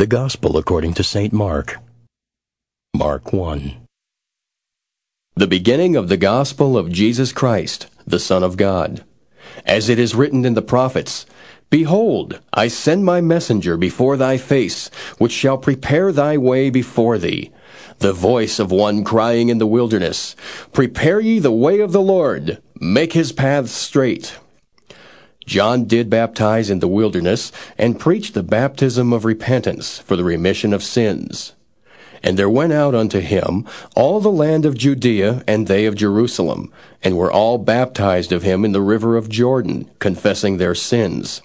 The Gospel according to St. Mark. Mark 1. The beginning of the Gospel of Jesus Christ, the Son of God. As it is written in the prophets, Behold, I send my messenger before thy face, which shall prepare thy way before thee. The voice of one crying in the wilderness, Prepare ye the way of the Lord, make his paths straight. John did baptize in the wilderness and preached the baptism of repentance for the remission of sins. And there went out unto him all the land of Judea and they of Jerusalem, and were all baptized of him in the river of Jordan, confessing their sins.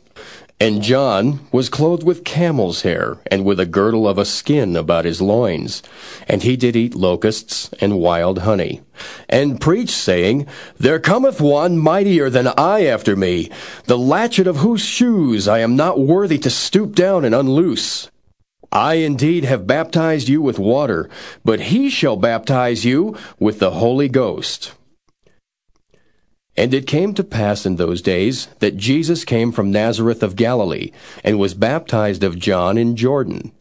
And John was clothed with camel's hair, and with a girdle of a skin about his loins. And he did eat locusts and wild honey. And preached, saying, There cometh one mightier than I after me, the latchet of whose shoes I am not worthy to stoop down and unloose. I indeed have baptized you with water, but he shall baptize you with the Holy Ghost. And it came to pass in those days that Jesus came from Nazareth of Galilee, and was baptized of John in Jordan.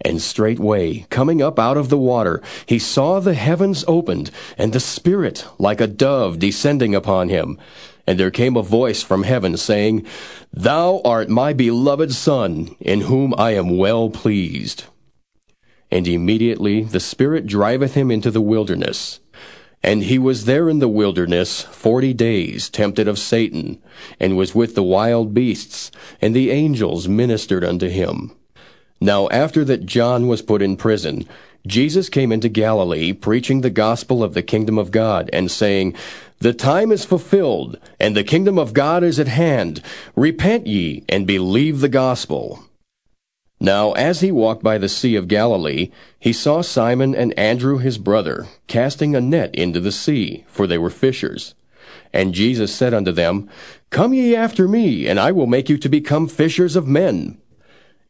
And straightway, coming up out of the water, he saw the heavens opened, and the Spirit like a dove descending upon him. And there came a voice from heaven, saying, Thou art my beloved Son, in whom I am well pleased. And immediately the Spirit driveth him into the wilderness. And he was there in the wilderness forty days, tempted of Satan, and was with the wild beasts, and the angels ministered unto him. Now after that John was put in prison, Jesus came into Galilee, preaching the gospel of the kingdom of God, and saying, The time is fulfilled, and the kingdom of God is at hand. Repent ye, and believe the gospel. Now as he walked by the sea of Galilee, he saw Simon and Andrew his brother casting a net into the sea, for they were fishers. And Jesus said unto them, Come ye after me, and I will make you to become fishers of men.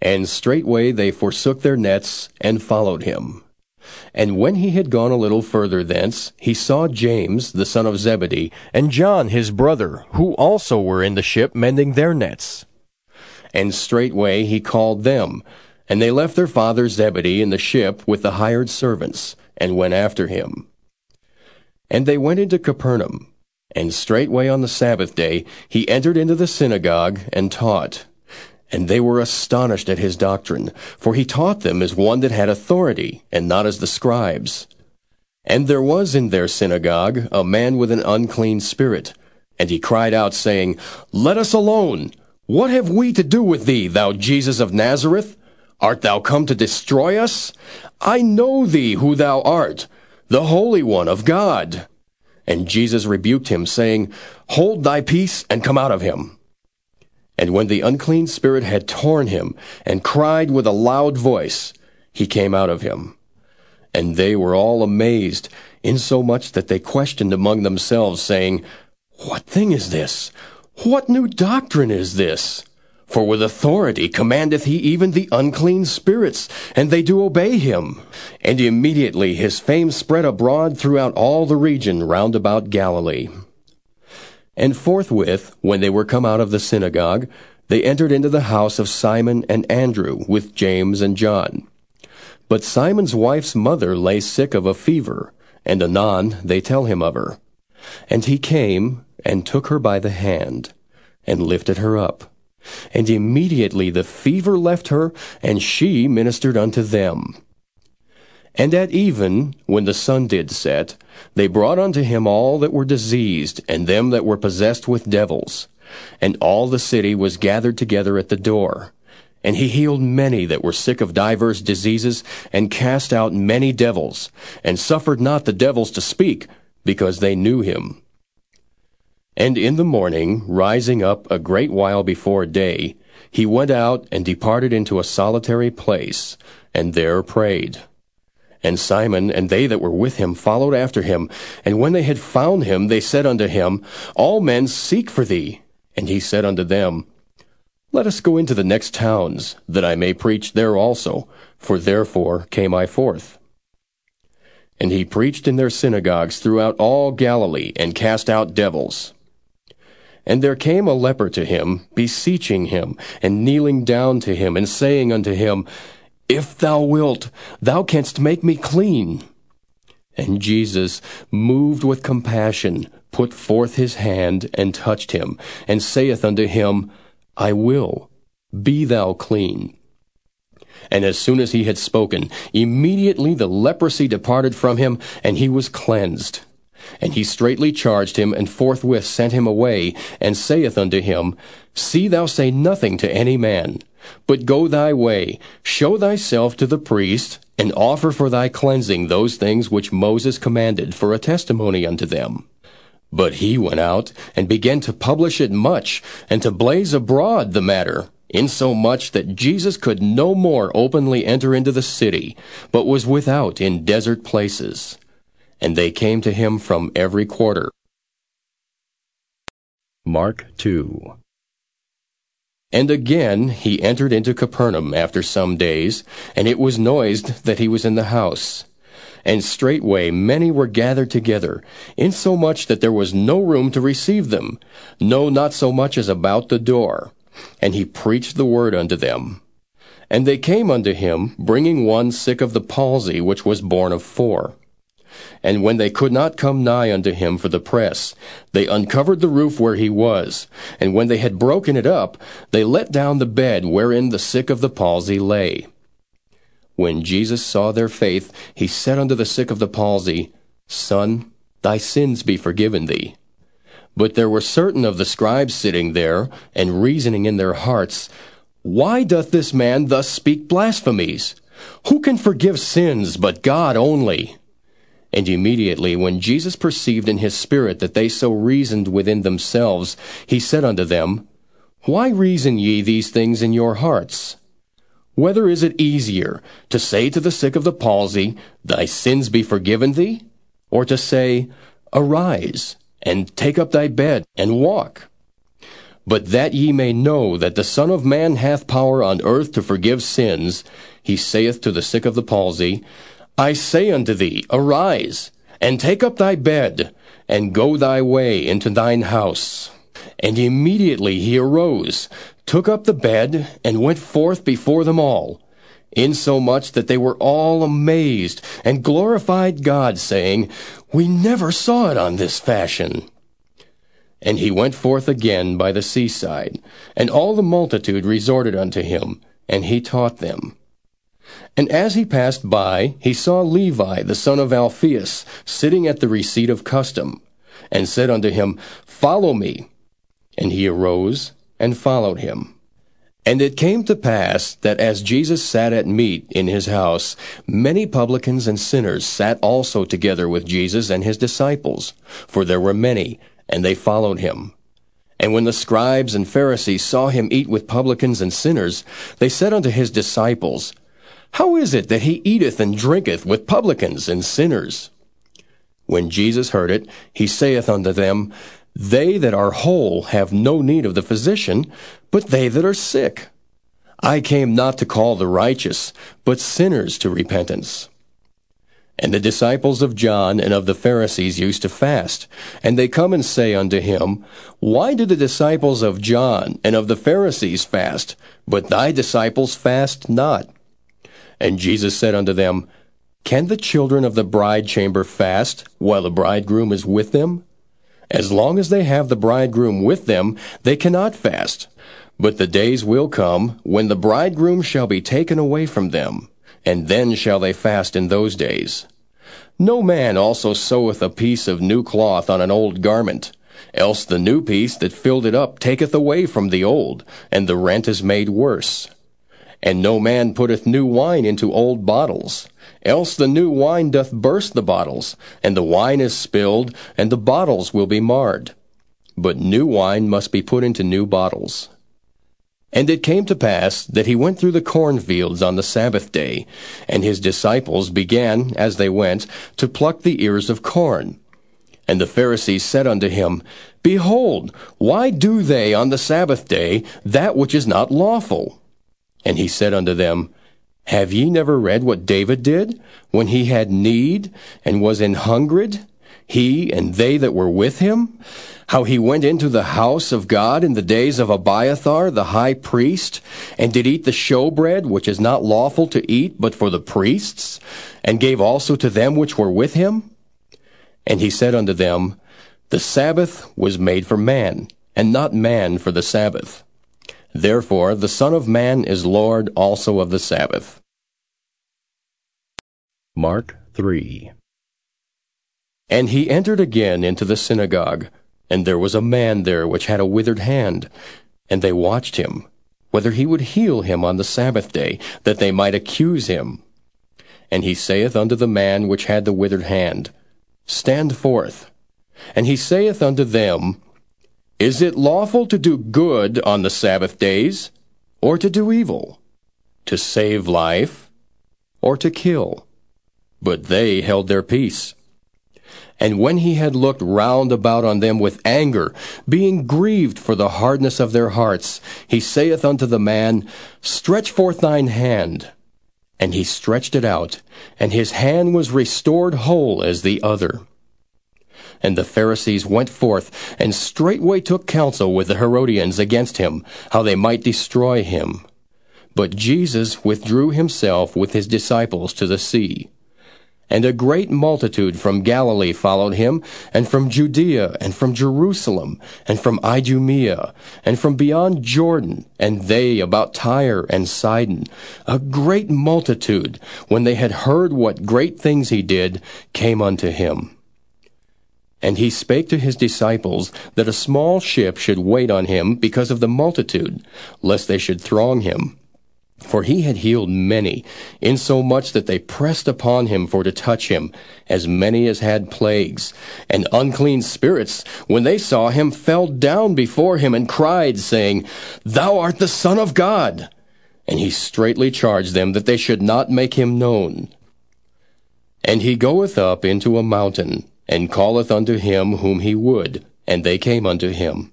And straightway they forsook their nets, and followed him. And when he had gone a little further thence, he saw James the son of Zebedee, and John his brother, who also were in the ship mending their nets. And straightway he called them. And they left their father Zebedee in the ship with the hired servants, and went after him. And they went into Capernaum. And straightway on the Sabbath day he entered into the synagogue and taught. And they were astonished at his doctrine, for he taught them as one that had authority, and not as the scribes. And there was in their synagogue a man with an unclean spirit. And he cried out, saying, Let us alone! What have we to do with thee, thou Jesus of Nazareth? Art thou come to destroy us? I know thee who thou art, the Holy One of God. And Jesus rebuked him, saying, Hold thy peace, and come out of him. And when the unclean spirit had torn him, and cried with a loud voice, he came out of him. And they were all amazed, insomuch that they questioned among themselves, saying, What thing is this? What new doctrine is this? For with authority commandeth he even the unclean spirits, and they do obey him. And immediately his fame spread abroad throughout all the region round about Galilee. And forthwith, when they were come out of the synagogue, they entered into the house of Simon and Andrew with James and John. But Simon's wife's mother lay sick of a fever, and anon they tell him of her. And he came, and took her by the hand, and lifted her up. And immediately the fever left her, and she ministered unto them. And at even, when the sun did set, they brought unto him all that were diseased, and them that were possessed with devils. And all the city was gathered together at the door. And he healed many that were sick of divers diseases, and cast out many devils, and suffered not the devils to speak, because they knew him. And in the morning, rising up a great while before day, he went out and departed into a solitary place, and there prayed. And Simon and they that were with him followed after him. And when they had found him, they said unto him, All men seek for thee. And he said unto them, Let us go into the next towns, that I may preach there also, for therefore came I forth. And he preached in their synagogues throughout all Galilee, and cast out devils. And there came a leper to him, beseeching him, and kneeling down to him, and saying unto him, If thou wilt, thou canst make me clean. And Jesus, moved with compassion, put forth his hand and touched him, and saith unto him, I will, be thou clean. And as soon as he had spoken, immediately the leprosy departed from him, and he was cleansed. And he straitly charged him, and forthwith sent him away, and saith unto him, See thou say nothing to any man, but go thy way, show thyself to the priest, and offer for thy cleansing those things which Moses commanded for a testimony unto them. But he went out, and began to publish it much, and to blaze abroad the matter, insomuch that Jesus could no more openly enter into the city, but was without in desert places. And they came to him from every quarter. Mark 2 And again he entered into Capernaum after some days, and it was noised that he was in the house. And straightway many were gathered together, insomuch that there was no room to receive them, no, not so much as about the door. And he preached the word unto them. And they came unto him, bringing one sick of the palsy, which was borne of four. And when they could not come nigh unto him for the press, they uncovered the roof where he was. And when they had broken it up, they let down the bed wherein the sick of the palsy lay. When Jesus saw their faith, he said unto the sick of the palsy, Son, thy sins be forgiven thee. But there were certain of the scribes sitting there, and reasoning in their hearts, Why doth this man thus speak blasphemies? Who can forgive sins but God only? And immediately, when Jesus perceived in his spirit that they so reasoned within themselves, he said unto them, Why reason ye these things in your hearts? Whether is it easier to say to the sick of the palsy, Thy sins be forgiven thee? Or to say, Arise, and take up thy bed, and walk? But that ye may know that the Son of Man hath power on earth to forgive sins, he saith to the sick of the palsy, I say unto thee, Arise, and take up thy bed, and go thy way into thine house. And immediately he arose, took up the bed, and went forth before them all, insomuch that they were all amazed, and glorified God, saying, We never saw it on this fashion. And he went forth again by the seaside, and all the multitude resorted unto him, and he taught them. And as he passed by, he saw Levi the son of Alphaeus sitting at the receipt of custom, and said unto him, Follow me. And he arose and followed him. And it came to pass that as Jesus sat at meat in his house, many publicans and sinners sat also together with Jesus and his disciples, for there were many, and they followed him. And when the scribes and Pharisees saw him eat with publicans and sinners, they said unto his disciples, How is it that he eateth and drinketh with publicans and sinners? When Jesus heard it, he saith unto them, They that are whole have no need of the physician, but they that are sick. I came not to call the righteous, but sinners to repentance. And the disciples of John and of the Pharisees used to fast. And they come and say unto him, Why do the disciples of John and of the Pharisees fast, but thy disciples fast not? And Jesus said unto them, Can the children of the bride chamber fast, while the bridegroom is with them? As long as they have the bridegroom with them, they cannot fast. But the days will come, when the bridegroom shall be taken away from them and then shall they fast in those days. No man also seweth a piece of new cloth on an old garment, else the new piece that filled it up taketh away from the old, and the rent is made worse. And no man putteth new wine into old bottles, else the new wine doth burst the bottles, and the wine is spilled, and the bottles will be marred. But new wine must be put into new bottles. And it came to pass that he went through the cornfields on the Sabbath day, and his disciples began, as they went, to pluck the ears of corn. And the Pharisees said unto him, Behold, why do they on the Sabbath day that which is not lawful? And he said unto them, Have ye never read what David did, when he had need, and was an hungered, he and they that were with him? how he went into the house of God in the days of Abiathar the high priest, and did eat the showbread, which is not lawful to eat but for the priests, and gave also to them which were with him? And he said unto them, The Sabbath was made for man, and not man for the Sabbath. Therefore the Son of Man is Lord also of the Sabbath. Mark 3 And he entered again into the synagogue, and there was a man there which had a withered hand. And they watched him, whether he would heal him on the Sabbath day, that they might accuse him. And he saith unto the man which had the withered hand, Stand forth. And he saith unto them, Is it lawful to do good on the Sabbath days, or to do evil? To save life, or to kill? But they held their peace. And when he had looked round about on them with anger, being grieved for the hardness of their hearts, he saith unto the man, Stretch forth thine hand. And he stretched it out, and his hand was restored whole as the other. And the Pharisees went forth, and straightway took counsel with the Herodians against him, how they might destroy him. But Jesus withdrew himself with his disciples to the sea. And a great multitude from Galilee followed him, and from Judea, and from Jerusalem, and from Idumea, and from beyond Jordan, and they about Tyre and Sidon. A great multitude, when they had heard what great things he did, came unto him. And he spake to his disciples that a small ship should wait on him because of the multitude, lest they should throng him. For he had healed many, insomuch that they pressed upon him for to touch him, as many as had plagues. And unclean spirits, when they saw him, fell down before him and cried, saying, Thou art the Son of God. And he straitly charged them that they should not make him known. And he goeth up into a mountain, and calleth unto him whom he would, and they came unto him.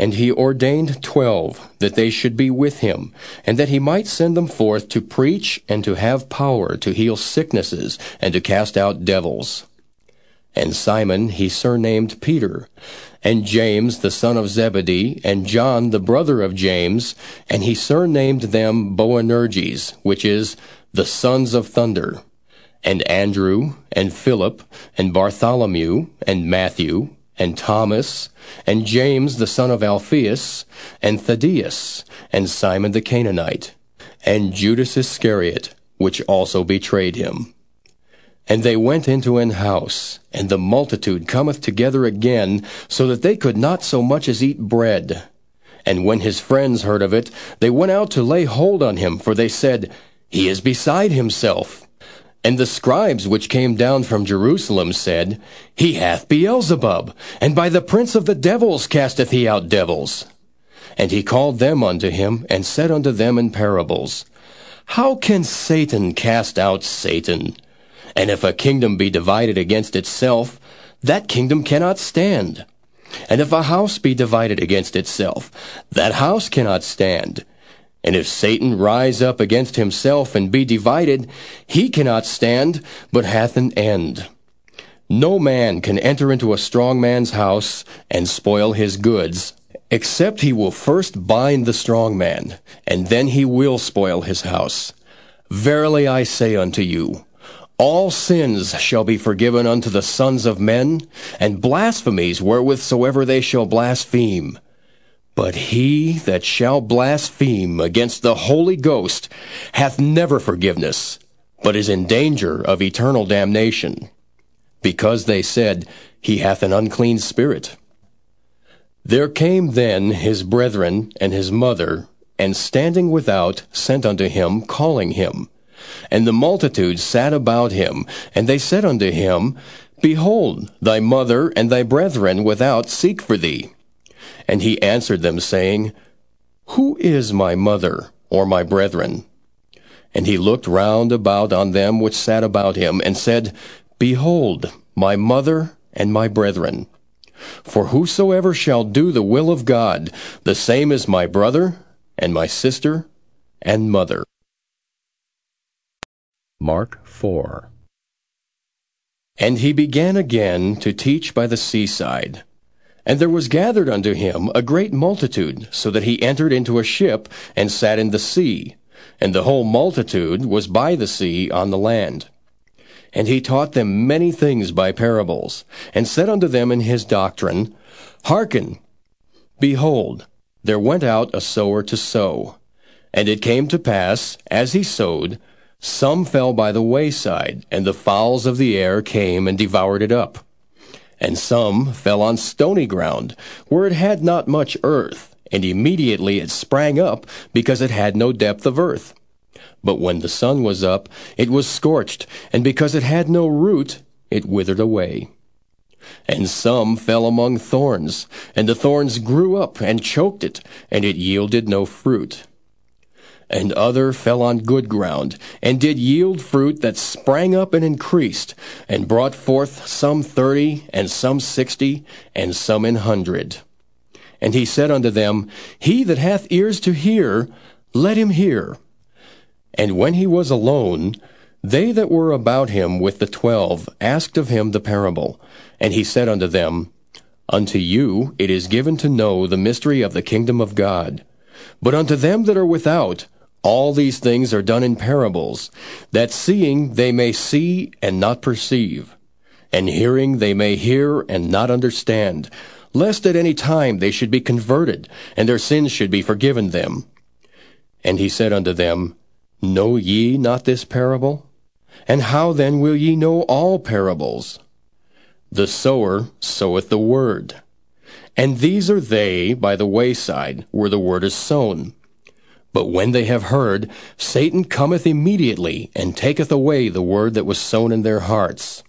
And he ordained twelve, that they should be with him, and that he might send them forth to preach and to have power to heal sicknesses and to cast out devils. And Simon he surnamed Peter, and James the son of Zebedee, and John the brother of James, and he surnamed them Boanerges, which is the sons of thunder, and Andrew, and Philip, and Bartholomew, and Matthew, and Thomas, and James the son of Alphaeus, and Thaddaeus, and Simon the Canaanite, and Judas Iscariot, which also betrayed him. And they went into an house, and the multitude cometh together again, so that they could not so much as eat bread. And when his friends heard of it, they went out to lay hold on him, for they said, He is beside himself. And the scribes which came down from Jerusalem said, He hath Beelzebub, and by the prince of the devils casteth he out devils. And he called them unto him, and said unto them in parables, How can Satan cast out Satan? And if a kingdom be divided against itself, that kingdom cannot stand. And if a house be divided against itself, that house cannot stand. And if Satan rise up against himself and be divided, he cannot stand, but hath an end. No man can enter into a strong man's house and spoil his goods, except he will first bind the strong man, and then he will spoil his house. Verily I say unto you, all sins shall be forgiven unto the sons of men, and blasphemies wherewithsoever they shall blaspheme. But he that shall blaspheme against the Holy Ghost hath never forgiveness, but is in danger of eternal damnation, because they said, He hath an unclean spirit. There came then his brethren and his mother, and standing without, sent unto him, calling him. And the multitude sat about him, and they said unto him, Behold, thy mother and thy brethren without seek for thee. And he answered them, saying, Who is my mother, or my brethren? And he looked round about on them which sat about him, and said, Behold, my mother and my brethren. For whosoever shall do the will of God, the same is my brother, and my sister, and mother. Mark 4 And he began again to teach by the seaside. And there was gathered unto him a great multitude, so that he entered into a ship, and sat in the sea. And the whole multitude was by the sea on the land. And he taught them many things by parables, and said unto them in his doctrine, Hearken! Behold, there went out a sower to sow. And it came to pass, as he sowed, some fell by the wayside, and the fowls of the air came and devoured it up. And some fell on stony ground, where it had not much earth, and immediately it sprang up, because it had no depth of earth. But when the sun was up, it was scorched, and because it had no root, it withered away. And some fell among thorns, and the thorns grew up and choked it, and it yielded no fruit. And other fell on good ground, and did yield fruit that sprang up and increased, and brought forth some thirty, and some sixty, and some an hundred. And he said unto them, He that hath ears to hear, let him hear. And when he was alone, they that were about him with the twelve asked of him the parable. And he said unto them, Unto you it is given to know the mystery of the kingdom of God. But unto them that are without, all these things are done in parables, that seeing they may see and not perceive, and hearing they may hear and not understand, lest at any time they should be converted, and their sins should be forgiven them. And he said unto them, Know ye not this parable? And how then will ye know all parables? The sower soweth the word. And these are they by the wayside, where the word is sown. But when they have heard, Satan cometh immediately, and taketh away the word that was sown in their hearts.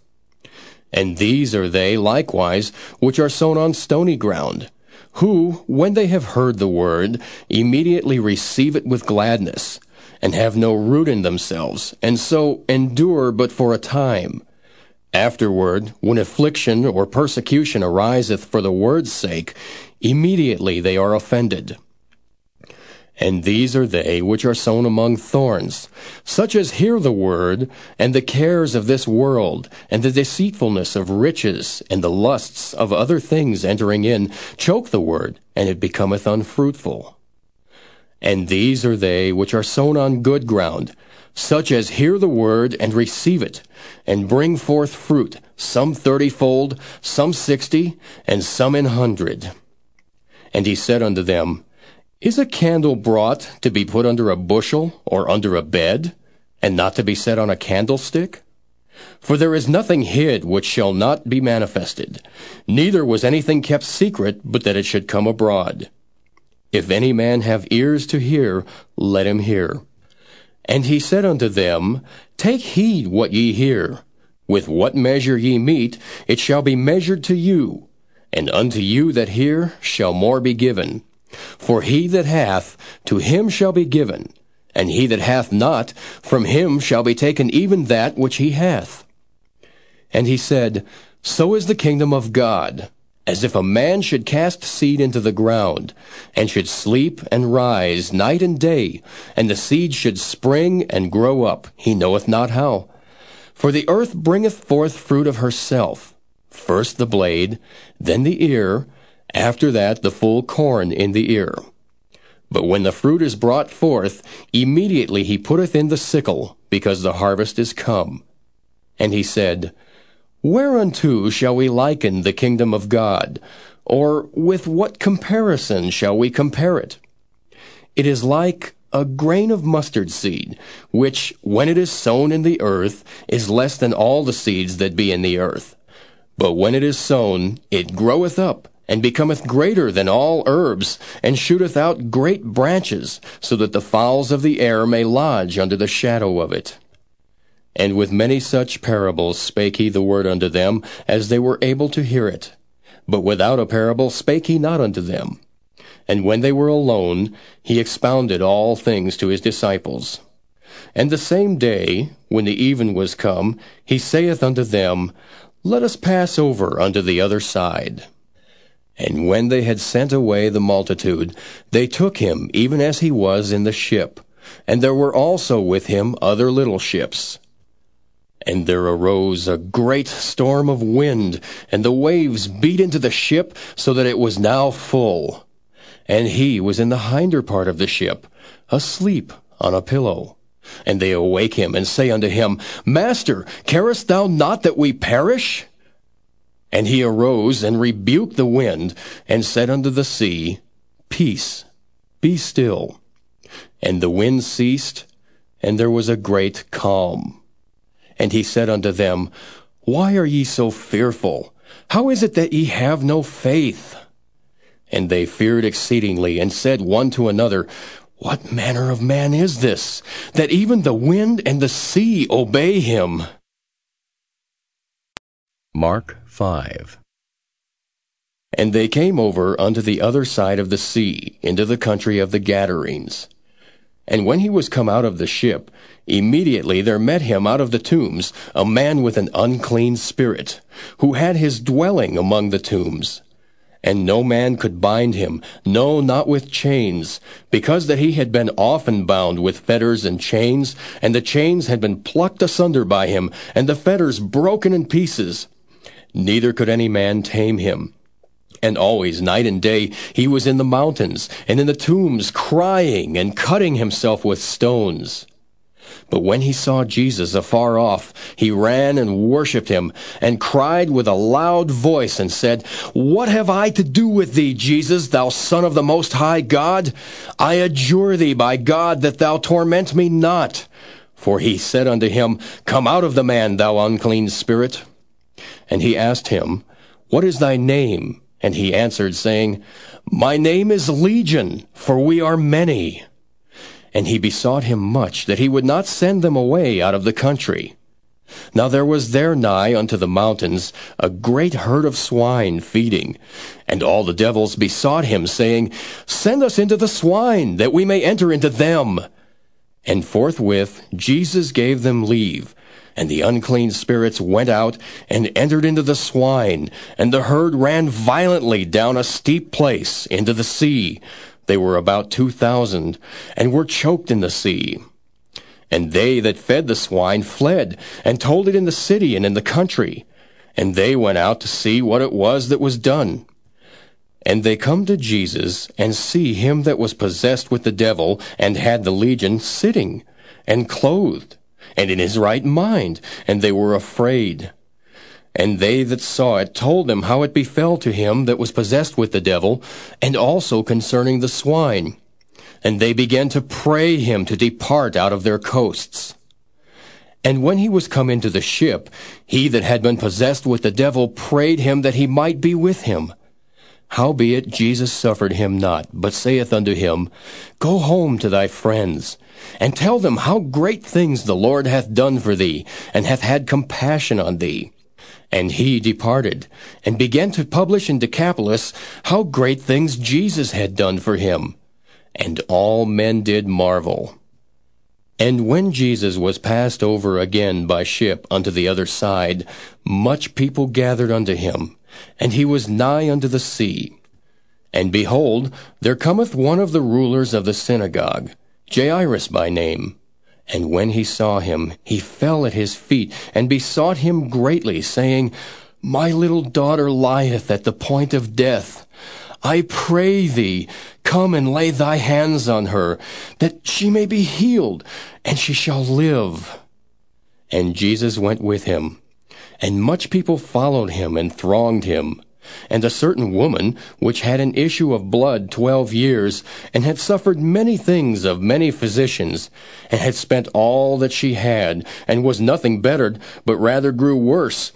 And these are they likewise which are sown on stony ground, who, when they have heard the word, immediately receive it with gladness, and have no root in themselves, and so endure but for a time. Afterward, when affliction or persecution ariseth for the word's sake, immediately they are offended. And these are they which are sown among thorns, such as hear the word, and the cares of this world, and the deceitfulness of riches, and the lusts of other things entering in, choke the word, and it becometh unfruitful. And these are they which are sown on good ground, such as hear the word and receive it, and bring forth fruit, some thirtyfold, some sixty, and some an hundred. And he said unto them, Is a candle brought to be put under a bushel, or under a bed, and not to be set on a candlestick? For there is nothing hid which shall not be manifested, neither was anything kept secret but that it should come abroad. If any man have ears to hear, let him hear. And he said unto them, Take heed what ye hear. With what measure ye mete, it shall be measured to you. And unto you that hear shall more be given. For he that hath, to him shall be given. And he that hath not, from him shall be taken even that which he hath. And he said, So is the kingdom of God as if a man should cast seed into the ground, and should sleep and rise night and day, and the seed should spring and grow up, he knoweth not how. For the earth bringeth forth fruit of herself, first the blade, then the ear, after that the full corn in the ear. But when the fruit is brought forth, immediately he putteth in the sickle, because the harvest is come. And he said, Whereunto shall we liken the kingdom of God? Or with what comparison shall we compare it? It is like a grain of mustard seed, which, when it is sown in the earth, is less than all the seeds that be in the earth. But when it is sown, it groweth up, and becometh greater than all herbs, and shooteth out great branches, so that the fowls of the air may lodge under the shadow of it. And with many such parables spake he the word unto them, as they were able to hear it. But without a parable spake he not unto them. And when they were alone, he expounded all things to his disciples. And the same day, when the even was come, he saith unto them, Let us pass over unto the other side. And when they had sent away the multitude, they took him even as he was in the ship. And there were also with him other little ships. And there arose a great storm of wind, and the waves beat into the ship, so that it was now full. And he was in the hinder part of the ship, asleep on a pillow. And they awake him, and say unto him, Master, carest thou not that we perish? And he arose, and rebuked the wind, and said unto the sea, Peace, be still. And the wind ceased, and there was a great calm. And he said unto them, Why are ye so fearful? How is it that ye have no faith? And they feared exceedingly, and said one to another, What manner of man is this, that even the wind and the sea obey him? Mark 5. And they came over unto the other side of the sea, into the country of the Gadarenes. And when he was come out of the ship, immediately there met him out of the tombs a man with an unclean spirit, who had his dwelling among the tombs. And no man could bind him, no, not with chains, because that he had been often bound with fetters and chains, and the chains had been plucked asunder by him, and the fetters broken in pieces. Neither could any man tame him. And always, night and day, he was in the mountains and in the tombs, crying and cutting himself with stones. But when he saw Jesus afar off, he ran and worshipped him, and cried with a loud voice, and said, What have I to do with thee, Jesus, thou Son of the Most High God? I adjure thee by God that thou torment me not. For he said unto him, Come out of the man, thou unclean spirit. And he asked him, What is thy name? And he answered, saying, My name is Legion, for we are many. And he besought him much that he would not send them away out of the country. Now there was there nigh unto the mountains a great herd of swine feeding. And all the devils besought him, saying, Send us into the swine, that we may enter into them. And forthwith Jesus gave them leave. And the unclean spirits went out and entered into the swine, and the herd ran violently down a steep place into the sea. They were about two thousand, and were choked in the sea. And they that fed the swine fled, and told it in the city and in the country. And they went out to see what it was that was done. And they come to Jesus, and see him that was possessed with the devil, and had the legion, sitting, and clothed and in his right mind, and they were afraid. And they that saw it told them how it befell to him that was possessed with the devil, and also concerning the swine. And they began to pray him to depart out of their coasts. And when he was come into the ship, he that had been possessed with the devil prayed him that he might be with him. Howbeit Jesus suffered him not, but saith unto him, Go home to thy friends, and tell them how great things the Lord hath done for thee, and hath had compassion on thee. And he departed, and began to publish in Decapolis how great things Jesus had done for him. And all men did marvel. And when Jesus was passed over again by ship unto the other side, much people gathered unto him and he was nigh unto the sea. And behold, there cometh one of the rulers of the synagogue, Jairus by name. And when he saw him, he fell at his feet, and besought him greatly, saying, My little daughter lieth at the point of death. I pray thee, come and lay thy hands on her, that she may be healed, and she shall live. And Jesus went with him. And much people followed him and thronged him. And a certain woman, which had an issue of blood twelve years, and had suffered many things of many physicians, and had spent all that she had, and was nothing bettered, but rather grew worse,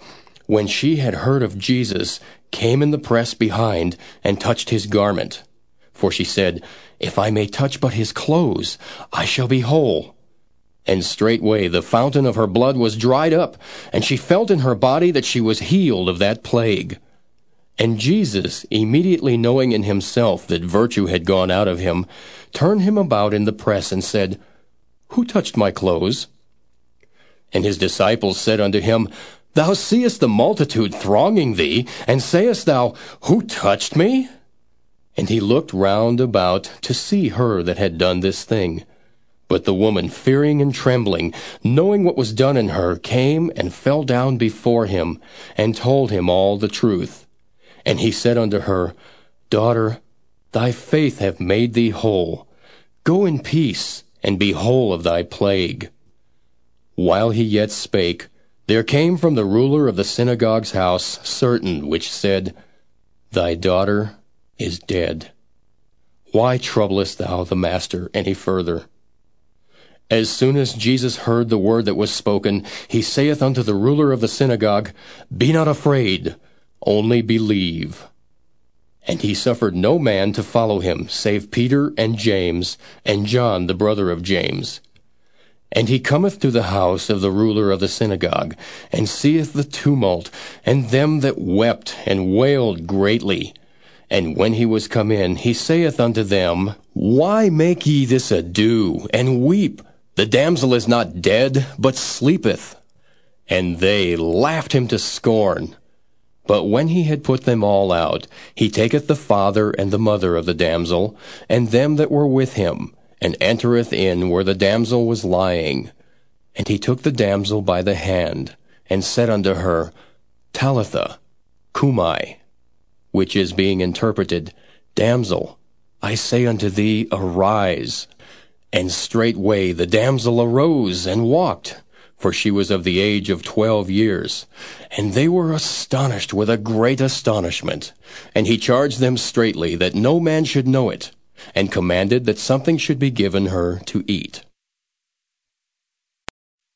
when she had heard of Jesus, came in the press behind, and touched his garment. For she said, If I may touch but his clothes, I shall be whole. And straightway the fountain of her blood was dried up, and she felt in her body that she was healed of that plague. And Jesus, immediately knowing in himself that virtue had gone out of him, turned him about in the press and said, Who touched my clothes? And his disciples said unto him, Thou seest the multitude thronging thee, and sayest thou, Who touched me? And he looked round about to see her that had done this thing. But the woman, fearing and trembling, knowing what was done in her, came and fell down before him, and told him all the truth. And he said unto her, Daughter, thy faith hath made thee whole. Go in peace, and be whole of thy plague. While he yet spake, there came from the ruler of the synagogue's house certain which said, Thy daughter is dead. Why troublest thou the master any further? As soon as Jesus heard the word that was spoken, he saith unto the ruler of the synagogue, Be not afraid, only believe. And he suffered no man to follow him, save Peter and James, and John the brother of James. And he cometh to the house of the ruler of the synagogue, and seeth the tumult, and them that wept and wailed greatly. And when he was come in, he saith unto them, Why make ye this ado, and weep? The damsel is not dead, but sleepeth. And they laughed him to scorn. But when he had put them all out, he taketh the father and the mother of the damsel, and them that were with him, and entereth in where the damsel was lying. And he took the damsel by the hand, and said unto her, Talitha, cumi, which is being interpreted, Damsel, I say unto thee, arise. And straightway the damsel arose and walked, for she was of the age of twelve years. And they were astonished with a great astonishment. And he charged them straitly that no man should know it, and commanded that something should be given her to eat.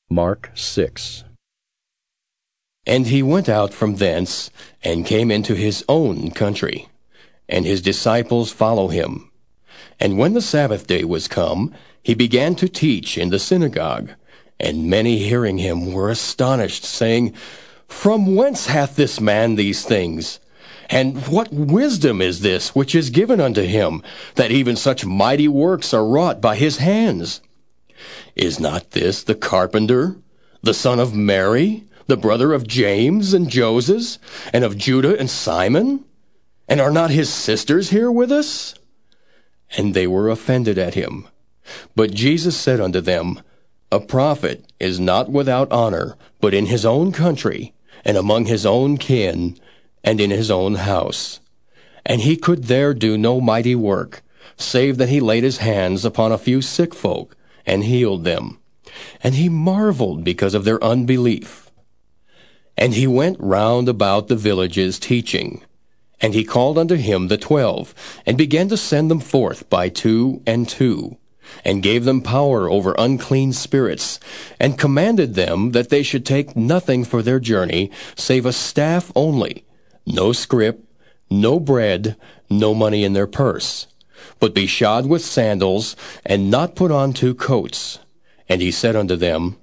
Mark 6 And he went out from thence, and came into his own country. And his disciples follow him. And when the Sabbath day was come, he began to teach in the synagogue, and many hearing him were astonished, saying, From whence hath this man these things? And what wisdom is this which is given unto him, that even such mighty works are wrought by his hands? Is not this the carpenter, the son of Mary, the brother of James and Joses, and of Juda and Simon? And are not his sisters here with us? And they were offended at him. But Jesus said unto them, A prophet is not without honor, but in his own country, and among his own kin, and in his own house. And he could there do no mighty work, save that he laid his hands upon a few sick folk, and healed them. And he marveled because of their unbelief. And he went round about the villages teaching. And he called unto him the twelve, and began to send them forth by two and two and gave them power over unclean spirits, and commanded them that they should take nothing for their journey, save a staff only, no scrip, no bread, no money in their purse, but be shod with sandals, and not put on two coats. And he said unto them,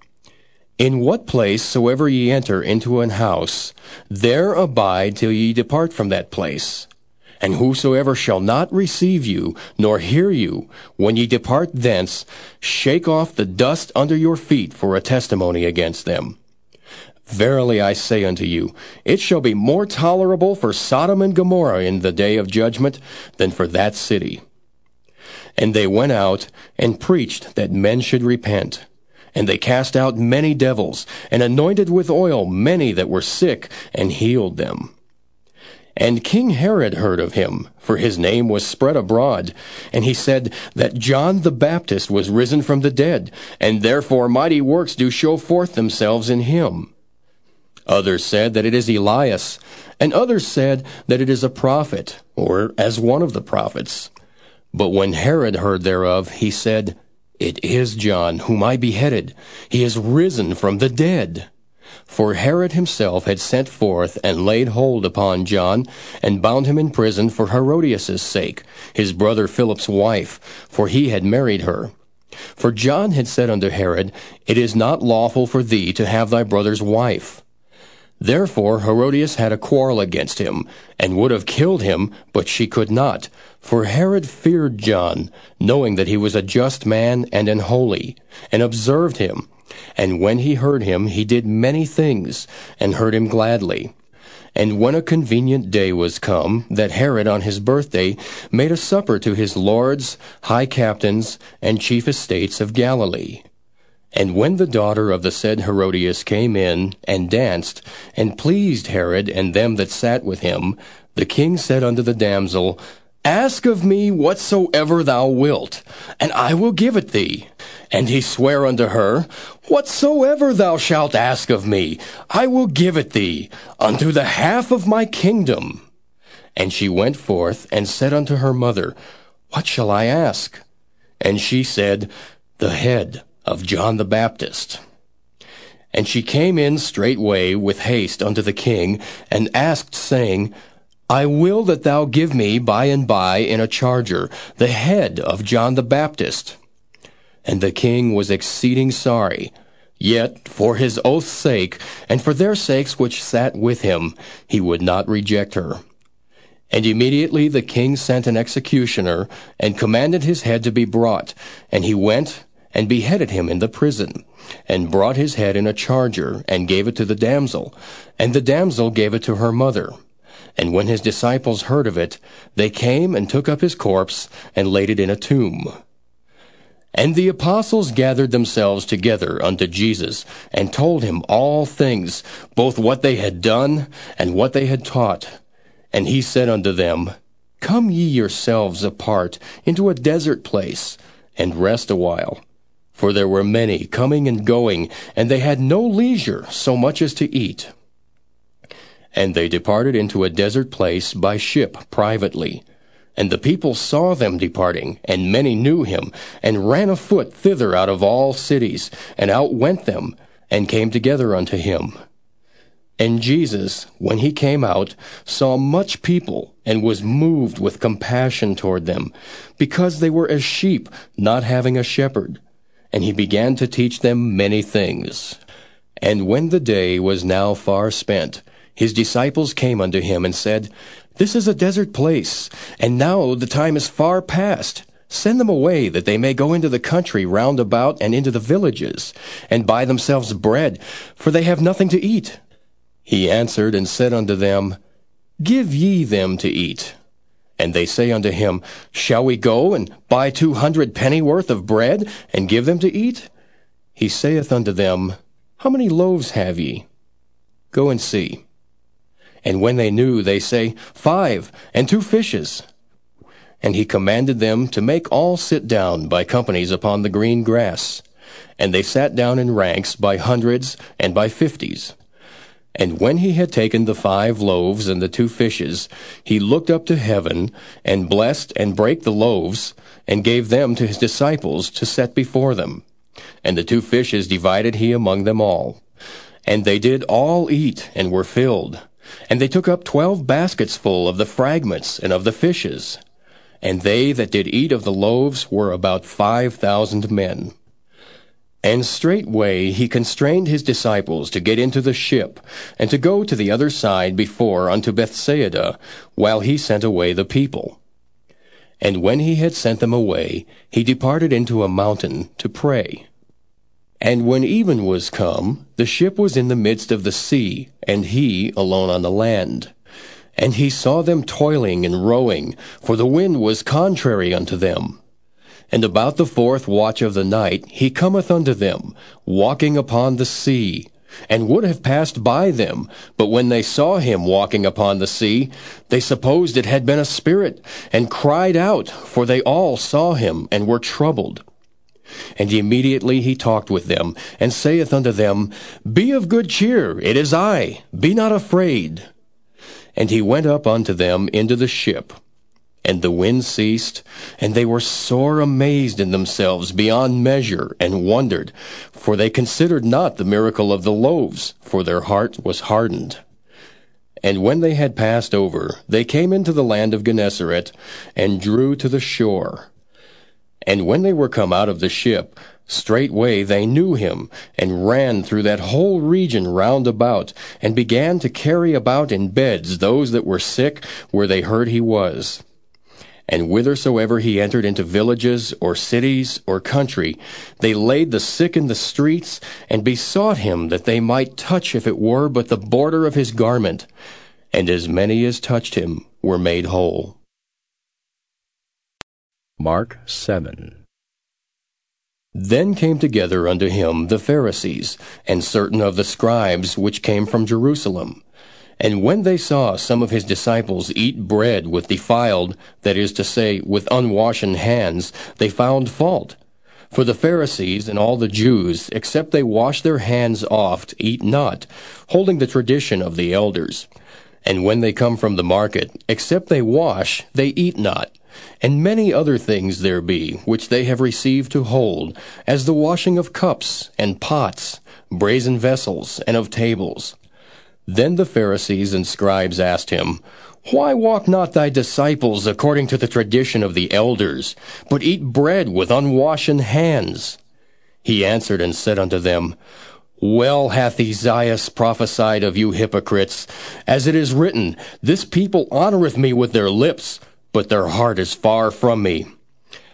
In what place soever ye enter into an house, there abide till ye depart from that place. And whosoever shall not receive you, nor hear you, when ye depart thence, shake off the dust under your feet for a testimony against them. Verily I say unto you, it shall be more tolerable for Sodom and Gomorrah in the day of judgment than for that city. And they went out and preached that men should repent. And they cast out many devils, and anointed with oil many that were sick, and healed them. And King Herod heard of him, for his name was spread abroad. And he said that John the Baptist was risen from the dead, and therefore mighty works do show forth themselves in him. Others said that it is Elias, and others said that it is a prophet, or as one of the prophets. But when Herod heard thereof, he said, It is John, whom I beheaded. He is risen from the dead. For Herod himself had sent forth and laid hold upon John, and bound him in prison for Herodias' sake, his brother Philip's wife, for he had married her. For John had said unto Herod, It is not lawful for thee to have thy brother's wife. Therefore Herodias had a quarrel against him, and would have killed him, but she could not. For Herod feared John, knowing that he was a just man and an holy, and observed him, and when he heard him, he did many things, and heard him gladly. And when a convenient day was come, that Herod on his birthday made a supper to his lords, high captains, and chief estates of Galilee. And when the daughter of the said Herodias came in, and danced, and pleased Herod and them that sat with him, the king said unto the damsel, Ask of me whatsoever thou wilt, and I will give it thee. And he sware unto her, Whatsoever thou shalt ask of me, I will give it thee, unto the half of my kingdom. And she went forth, and said unto her mother, What shall I ask? And she said, The head of John the Baptist. And she came in straightway with haste unto the king, and asked, saying, I will that thou give me by and by in a charger the head of John the Baptist. And the king was exceeding sorry. Yet, for his oath's sake, and for their sakes which sat with him, he would not reject her. And immediately the king sent an executioner, and commanded his head to be brought. And he went, and beheaded him in the prison, and brought his head in a charger, and gave it to the damsel. And the damsel gave it to her mother. And when his disciples heard of it, they came and took up his corpse and laid it in a tomb. And the apostles gathered themselves together unto Jesus, and told him all things, both what they had done and what they had taught. And he said unto them, Come ye yourselves apart into a desert place, and rest awhile. For there were many coming and going, and they had no leisure so much as to eat. And they departed into a desert place by ship privately. And the people saw them departing, and many knew him, and ran afoot thither out of all cities, and outwent them, and came together unto him. And Jesus, when he came out, saw much people, and was moved with compassion toward them, because they were as sheep not having a shepherd. And he began to teach them many things. And when the day was now far spent, his disciples came unto him and said, This is a desert place, and now the time is far past. Send them away, that they may go into the country round about and into the villages, and buy themselves bread, for they have nothing to eat. He answered and said unto them, Give ye them to eat. And they say unto him, Shall we go and buy two hundred pennyworth of bread, and give them to eat? He saith unto them, How many loaves have ye? Go and see. And when they knew, they say, Five, and two fishes. And he commanded them to make all sit down by companies upon the green grass. And they sat down in ranks by hundreds and by fifties. And when he had taken the five loaves and the two fishes, he looked up to heaven, and blessed and brake the loaves, and gave them to his disciples to set before them. And the two fishes divided he among them all. And they did all eat, and were filled. And they took up twelve baskets full of the fragments and of the fishes. And they that did eat of the loaves were about five thousand men. And straightway he constrained his disciples to get into the ship, and to go to the other side before unto Bethsaida, while he sent away the people. And when he had sent them away, he departed into a mountain to pray. And when even was come, the ship was in the midst of the sea, and he alone on the land. And he saw them toiling and rowing, for the wind was contrary unto them. And about the fourth watch of the night he cometh unto them, walking upon the sea, and would have passed by them. But when they saw him walking upon the sea, they supposed it had been a spirit, and cried out, for they all saw him, and were troubled. And immediately he talked with them, and saith unto them, Be of good cheer, it is I, be not afraid. And he went up unto them into the ship. And the wind ceased, and they were sore amazed in themselves beyond measure, and wondered, for they considered not the miracle of the loaves, for their heart was hardened. And when they had passed over, they came into the land of Gennesaret, and drew to the shore. And when they were come out of the ship, straightway they knew him, and ran through that whole region round about, and began to carry about in beds those that were sick where they heard he was. And whithersoever he entered into villages, or cities, or country, they laid the sick in the streets, and besought him that they might touch if it were but the border of his garment. and as many as touched him were made whole. Mark 7 Then came together unto him the Pharisees, and certain of the scribes which came from Jerusalem. And when they saw some of his disciples eat bread with defiled, that is to say, with unwashen hands, they found fault. For the Pharisees and all the Jews, except they wash their hands oft, eat not, holding the tradition of the elders. And when they come from the market, except they wash, they eat not. And many other things there be, which they have received to hold, as the washing of cups, and pots, brazen vessels, and of tables. Then the Pharisees and scribes asked him, Why walk not thy disciples according to the tradition of the elders, but eat bread with unwashen hands? He answered and said unto them, Well hath Esaias prophesied of you hypocrites, as it is written, This people honoreth me with their lips, but their heart is far from me.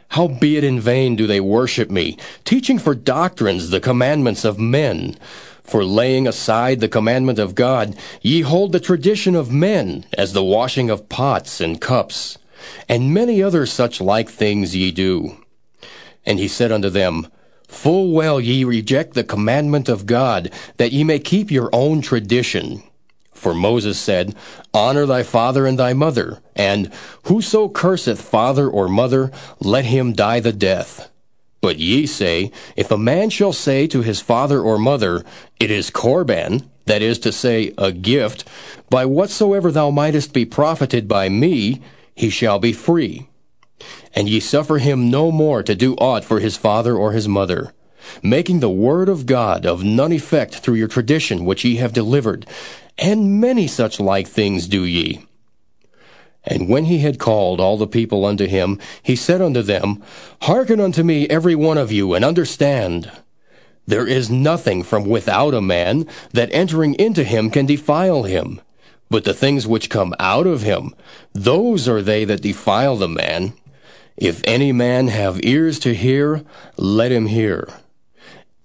Howbeit in vain do they worship me, teaching for doctrines the commandments of men. For laying aside the commandment of God, ye hold the tradition of men, as the washing of pots and cups. And many other such like things ye do. And he said unto them, Full well ye reject the commandment of God, that ye may keep your own tradition. For Moses said, Honor thy father and thy mother, and whoso curseth father or mother, let him die the death. But ye say, If a man shall say to his father or mother, It is Corban, that is to say, a gift, by whatsoever thou mightest be profited by me, he shall be free. And ye suffer him no more to do aught for his father or his mother making the word of God of none effect through your tradition which ye have delivered, and many such like things do ye. And when he had called all the people unto him, he said unto them, Hearken unto me every one of you, and understand. There is nothing from without a man that entering into him can defile him. But the things which come out of him, those are they that defile the man. If any man have ears to hear, let him hear.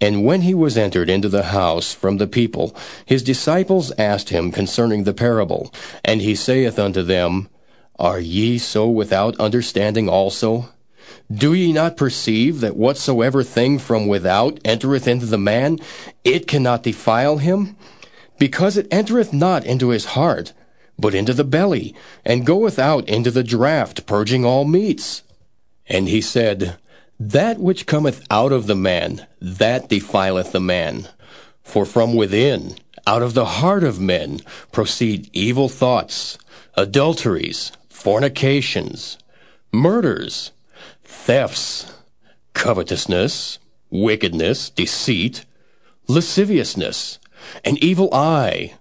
And when he was entered into the house from the people, his disciples asked him concerning the parable. And he saith unto them, Are ye so without understanding also? Do ye not perceive that whatsoever thing from without entereth into the man, it cannot defile him? Because it entereth not into his heart, but into the belly, and goeth out into the draught, purging all meats. And he said, that which cometh out of the man, that defileth the man. For from within, out of the heart of men, proceed evil thoughts, adulteries, fornications, murders, thefts, covetousness, wickedness, deceit, lasciviousness, an evil eye,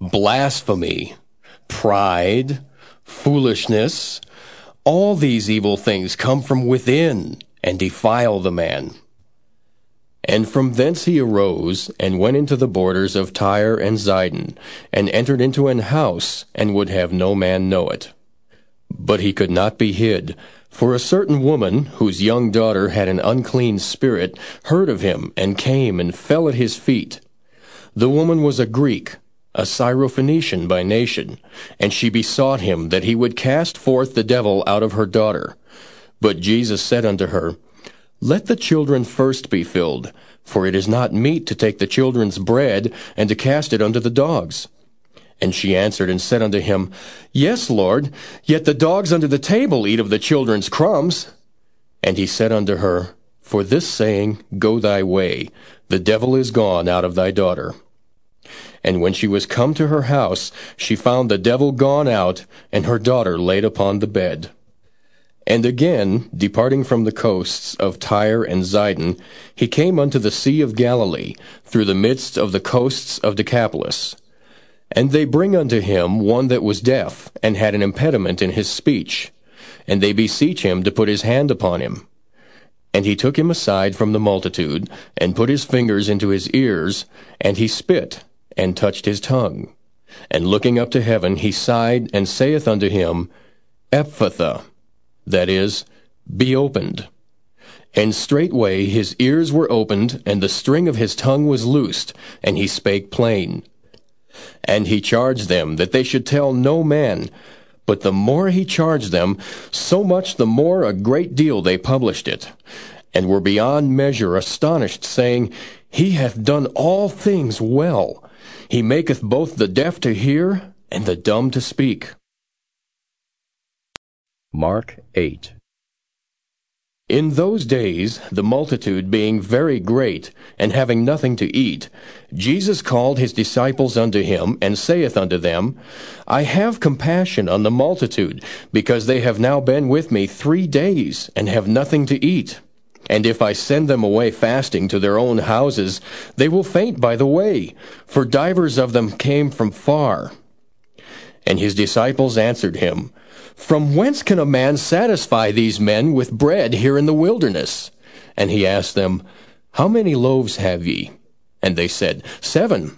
blasphemy, pride, foolishness. All these evil things come from within and defile the man. And from thence he arose, and went into the borders of Tyre and Zidon, and entered into an house, and would have no man know it. But he could not be hid, for a certain woman, whose young daughter had an unclean spirit, heard of him, and came and fell at his feet. The woman was a Greek, a Syrophoenician by nation, and she besought him that he would cast forth the devil out of her daughter. But Jesus said unto her, Let the children first be filled, for it is not meet to take the children's bread, and to cast it unto the dogs. And she answered and said unto him, Yes, Lord, yet the dogs under the table eat of the children's crumbs. And he said unto her, For this saying, Go thy way, the devil is gone out of thy daughter. And when she was come to her house, she found the devil gone out, and her daughter laid upon the bed. And again, departing from the coasts of Tyre and Zidon, he came unto the sea of Galilee, through the midst of the coasts of Decapolis. And they bring unto him one that was deaf, and had an impediment in his speech. And they beseech him to put his hand upon him. And he took him aside from the multitude, and put his fingers into his ears, and he spit, and touched his tongue. And looking up to heaven, he sighed, and saith unto him, Ephphatha, that is, be opened. And straightway his ears were opened, and the string of his tongue was loosed, and he spake plain. And he charged them that they should tell no man. But the more he charged them, so much the more a great deal they published it, and were beyond measure astonished, saying, He hath done all things well. He maketh both the deaf to hear, and the dumb to speak. Mark 8. In those days, the multitude being very great, and having nothing to eat, Jesus called his disciples unto him, and saith unto them, I have compassion on the multitude, because they have now been with me three days, and have nothing to eat. And if I send them away fasting to their own houses, they will faint by the way, for divers of them came from far. And his disciples answered him, from whence can a man satisfy these men with bread here in the wilderness? And he asked them, How many loaves have ye? And they said, Seven.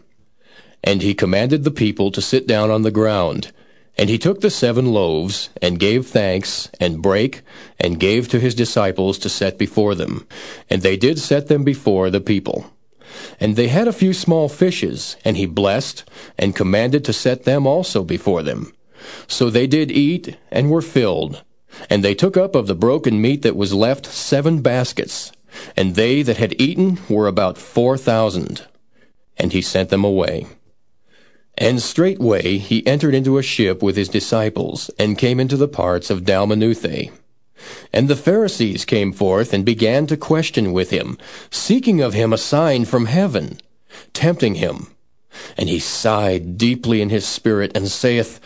And he commanded the people to sit down on the ground. And he took the seven loaves, and gave thanks, and brake, and gave to his disciples to set before them. And they did set them before the people. And they had a few small fishes, and he blessed, and commanded to set them also before them. So they did eat, and were filled. And they took up of the broken meat that was left seven baskets. And they that had eaten were about four thousand. And he sent them away. And straightway he entered into a ship with his disciples, and came into the parts of Dalmanutha. And the Pharisees came forth and began to question with him, seeking of him a sign from heaven, tempting him. And he sighed deeply in his spirit, and saith,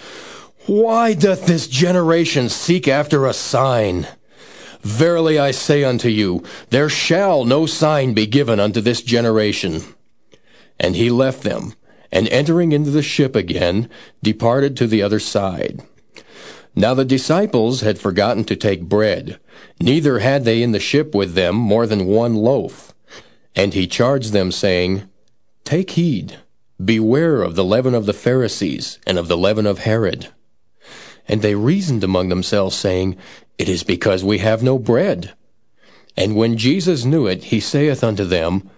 why doth this generation seek after a sign? Verily I say unto you, there shall no sign be given unto this generation. And he left them, and entering into the ship again, departed to the other side. Now the disciples had forgotten to take bread, neither had they in the ship with them more than one loaf. And he charged them, saying, Take heed, beware of the leaven of the Pharisees, and of the leaven of Herod. And they reasoned among themselves, saying, It is because we have no bread. And when Jesus knew it, he saith unto them,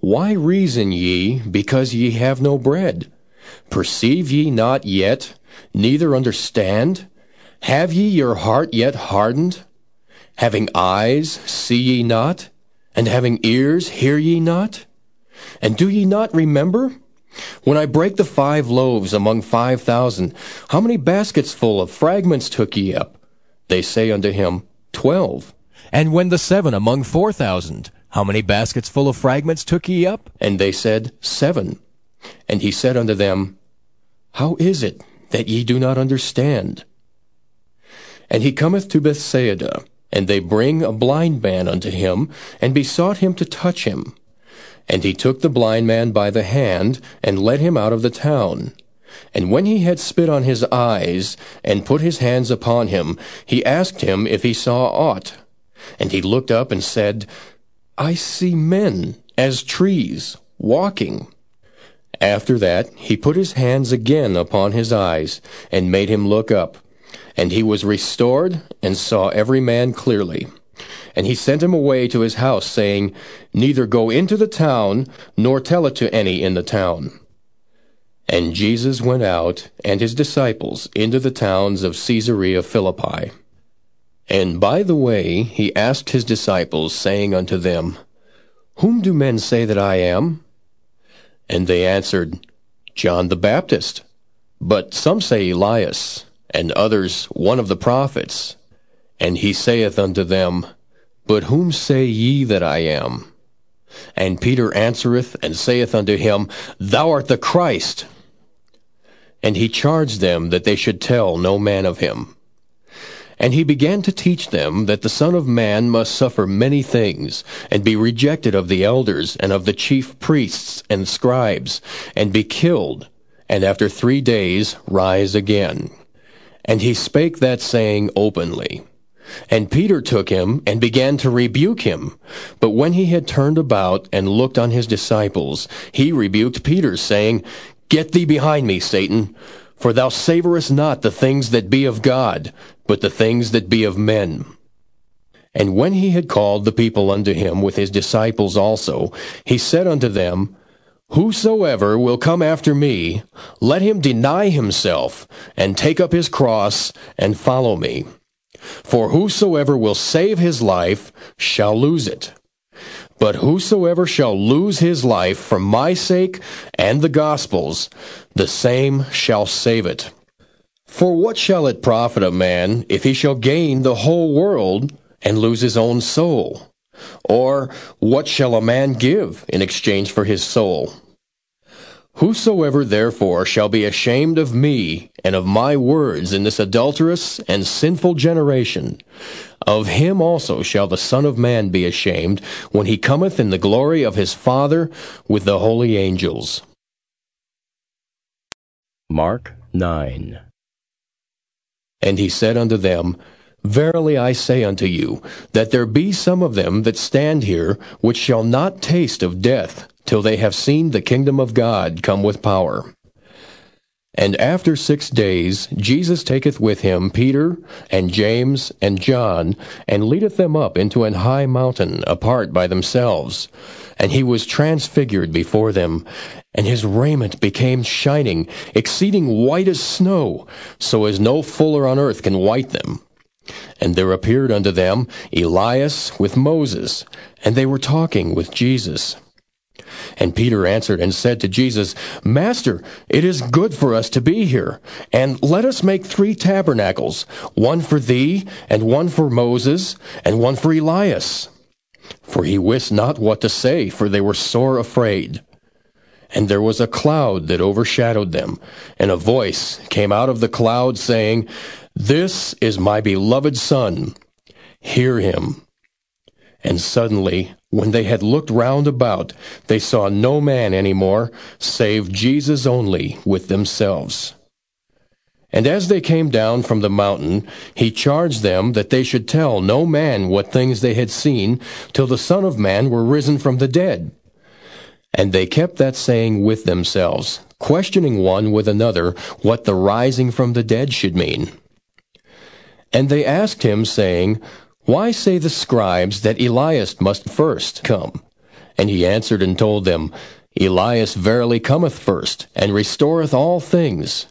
Why reason ye, because ye have no bread? Perceive ye not yet, neither understand? Have ye your heart yet hardened? Having eyes, see ye not? And having ears, hear ye not? And do ye not remember? When I break the five loaves among five thousand, how many baskets full of fragments took ye up? They say unto him, Twelve. And when the seven among four thousand, how many baskets full of fragments took ye up? And they said, Seven. And he said unto them, How is it that ye do not understand? And he cometh to Bethsaida, and they bring a blind man unto him, and besought him to touch him. And he took the blind man by the hand, and led him out of the town. And when he had spit on his eyes, and put his hands upon him, he asked him if he saw aught. And he looked up and said, I see men, as trees, walking. After that he put his hands again upon his eyes, and made him look up. And he was restored, and saw every man clearly. And he sent him away to his house, saying, Neither go into the town, nor tell it to any in the town. And Jesus went out, and his disciples, into the towns of Caesarea Philippi. And by the way he asked his disciples, saying unto them, Whom do men say that I am? And they answered, John the Baptist. But some say Elias, and others one of the prophets. And he saith unto them, But whom say ye that I am? And Peter answereth and saith unto him, Thou art the Christ. And he charged them that they should tell no man of him. And he began to teach them that the Son of Man must suffer many things, and be rejected of the elders, and of the chief priests and scribes, and be killed, and after three days rise again. And he spake that saying openly. And Peter took him and began to rebuke him. But when he had turned about and looked on his disciples, he rebuked Peter, saying, Get thee behind me, Satan, for thou savorest not the things that be of God, but the things that be of men. And when he had called the people unto him with his disciples also, he said unto them, Whosoever will come after me, let him deny himself, and take up his cross, and follow me. For whosoever will save his life shall lose it. But whosoever shall lose his life for my sake and the gospel's, the same shall save it. For what shall it profit a man if he shall gain the whole world and lose his own soul? Or what shall a man give in exchange for his soul? Whosoever therefore shall be ashamed of me and of my words in this adulterous and sinful generation, of him also shall the Son of Man be ashamed when he cometh in the glory of his Father with the holy angels. Mark 9. And he said unto them, Verily I say unto you, that there be some of them that stand here, which shall not taste of death, till they have seen the kingdom of God come with power. And after six days Jesus taketh with him Peter, and James, and John, and leadeth them up into an high mountain, apart by themselves. And he was transfigured before them, and his raiment became shining, exceeding white as snow, so as no fuller on earth can white them. And there appeared unto them Elias with Moses, and they were talking with Jesus. And Peter answered and said to Jesus, Master, it is good for us to be here, and let us make three tabernacles, one for thee, and one for Moses, and one for Elias. For he wist not what to say, for they were sore afraid. And there was a cloud that overshadowed them, and a voice came out of the cloud, saying, this is my beloved Son. Hear him. And suddenly, when they had looked round about, they saw no man any more, save Jesus only with themselves. And as they came down from the mountain, he charged them that they should tell no man what things they had seen, till the Son of Man were risen from the dead. And they kept that saying with themselves, questioning one with another what the rising from the dead should mean. And they asked him, saying, Why say the scribes that Elias must first come? And he answered and told them, Elias verily cometh first, and restoreth all things.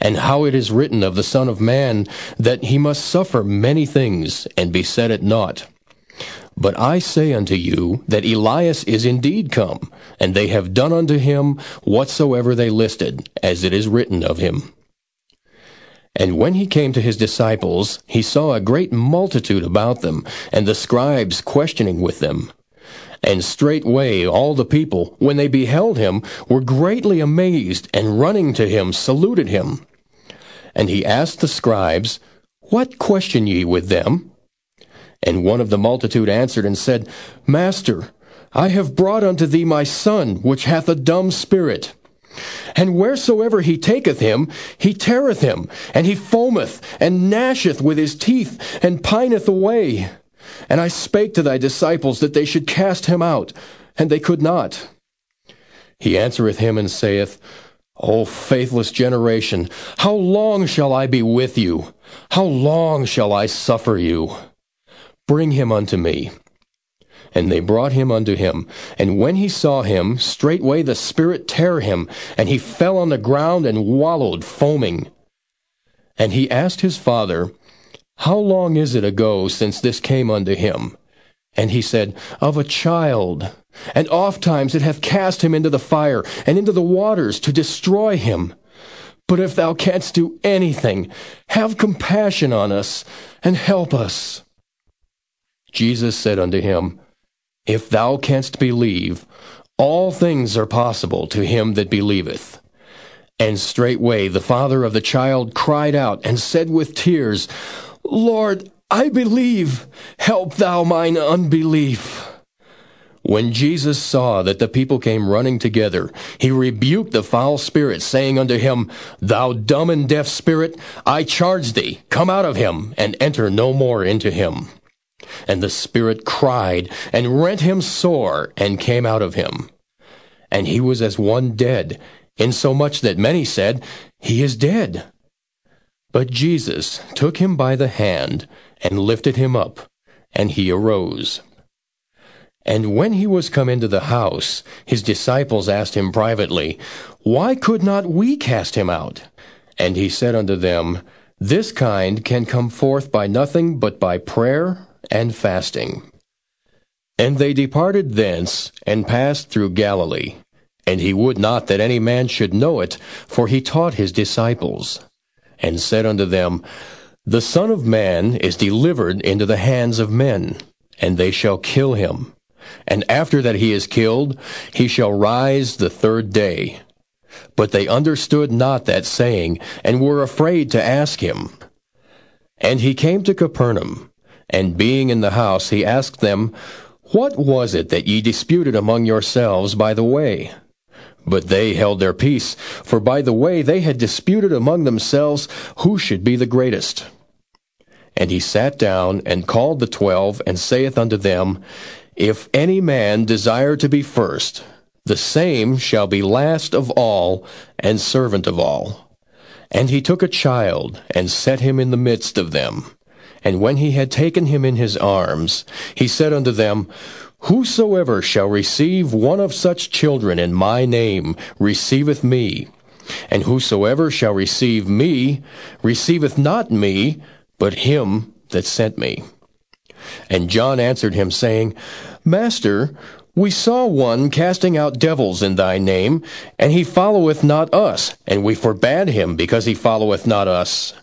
And how it is written of the Son of Man, that he must suffer many things, and be set at naught. But I say unto you that Elias is indeed come, and they have done unto him whatsoever they listed, as it is written of him. And when he came to his disciples, he saw a great multitude about them, and the scribes questioning with them. And straightway all the people, when they beheld him, were greatly amazed, and running to him saluted him. And he asked the scribes, What question ye with them? And one of the multitude answered and said, Master, I have brought unto thee my son, which hath a dumb spirit. And wheresoever he taketh him, he teareth him, and he foameth, and gnasheth with his teeth, and pineth away. And I spake to thy disciples that they should cast him out, and they could not. He answereth him and saith, O faithless generation, how long shall I be with you? How long shall I suffer you? Bring him unto me. And they brought him unto him. And when he saw him, straightway the Spirit tare him, and he fell on the ground and wallowed, foaming. And he asked his father, How long is it ago since this came unto him? And he said, Of a child. And oft times it hath cast him into the fire, and into the waters, to destroy him. But if thou canst do anything, have compassion on us, and help us. Jesus said unto him, if thou canst believe, all things are possible to him that believeth. And straightway the father of the child cried out and said with tears, Lord, I believe, help thou mine unbelief. When Jesus saw that the people came running together, he rebuked the foul spirit, saying unto him, Thou dumb and deaf spirit, I charge thee, come out of him, and enter no more into him. And the spirit cried, and rent him sore, and came out of him. And he was as one dead, insomuch that many said, He is dead. But Jesus took him by the hand, and lifted him up, and he arose. And when he was come into the house, his disciples asked him privately, Why could not we cast him out? And he said unto them, This kind can come forth by nothing but by prayer and fasting. And they departed thence, and passed through Galilee. And he would not that any man should know it, for he taught his disciples. And said unto them, The Son of Man is delivered into the hands of men, and they shall kill him and after that he is killed, he shall rise the third day. But they understood not that saying, and were afraid to ask him. And he came to Capernaum, and being in the house, he asked them, What was it that ye disputed among yourselves by the way? But they held their peace, for by the way they had disputed among themselves who should be the greatest. And he sat down, and called the twelve, and saith unto them, if any man desire to be first, the same shall be last of all and servant of all. And he took a child and set him in the midst of them. And when he had taken him in his arms, he said unto them, Whosoever shall receive one of such children in my name receiveth me. And whosoever shall receive me receiveth not me, but him that sent me. And John answered him, saying, Master, we saw one casting out devils in thy name, and he followeth not us, and we forbade him, because he followeth not us.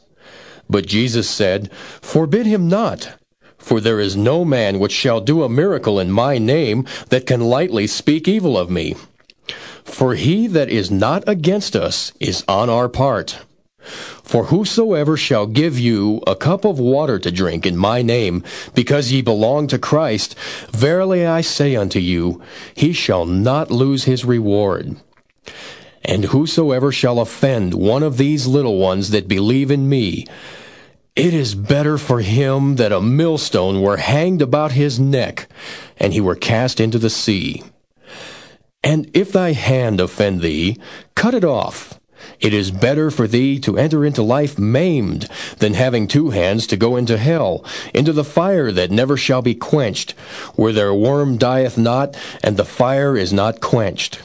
But Jesus said, Forbid him not, for there is no man which shall do a miracle in my name that can lightly speak evil of me. For he that is not against us is on our part. For whosoever shall give you a cup of water to drink in my name, because ye belong to Christ, verily I say unto you, he shall not lose his reward. And whosoever shall offend one of these little ones that believe in me, it is better for him that a millstone were hanged about his neck, and he were cast into the sea. And if thy hand offend thee, cut it off it is better for thee to enter into life maimed than having two hands to go into hell, into the fire that never shall be quenched, where their worm dieth not, and the fire is not quenched.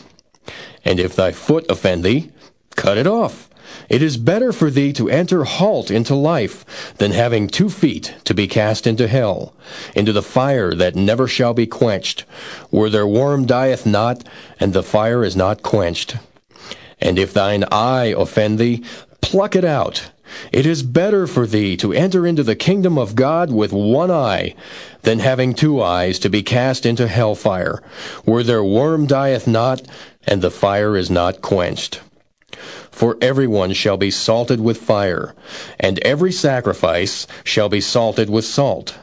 And if thy foot offend thee, cut it off. It is better for thee to enter halt into life than having two feet to be cast into hell, into the fire that never shall be quenched, where their worm dieth not, and the fire is not quenched. And if thine eye offend thee, pluck it out. It is better for thee to enter into the kingdom of God with one eye, than having two eyes to be cast into hell fire, where their worm dieth not, and the fire is not quenched. For every one shall be salted with fire, and every sacrifice shall be salted with salt.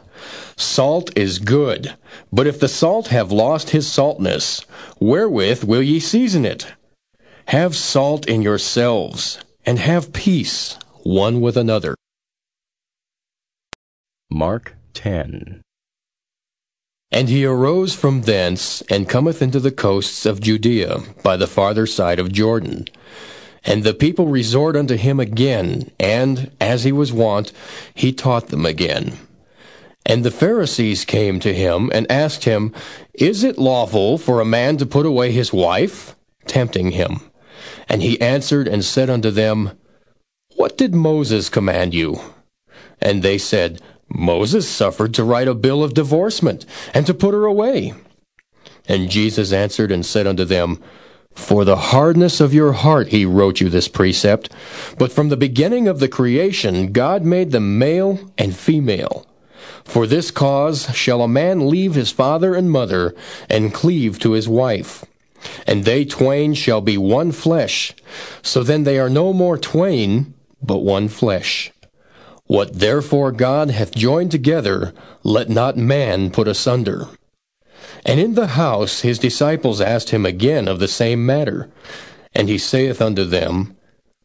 Salt is good, but if the salt have lost his saltness, wherewith will ye season it? Have salt in yourselves, and have peace one with another. Mark 10 And he arose from thence, and cometh into the coasts of Judea, by the farther side of Jordan. And the people resort unto him again, and, as he was wont, he taught them again. And the Pharisees came to him, and asked him, Is it lawful for a man to put away his wife? Tempting him. And he answered and said unto them, What did Moses command you? And they said, Moses suffered to write a bill of divorcement, and to put her away. And Jesus answered and said unto them, For the hardness of your heart he wrote you this precept. But from the beginning of the creation God made them male and female. For this cause shall a man leave his father and mother, and cleave to his wife and they twain shall be one flesh. So then they are no more twain, but one flesh. What therefore God hath joined together, let not man put asunder. And in the house his disciples asked him again of the same matter. And he saith unto them,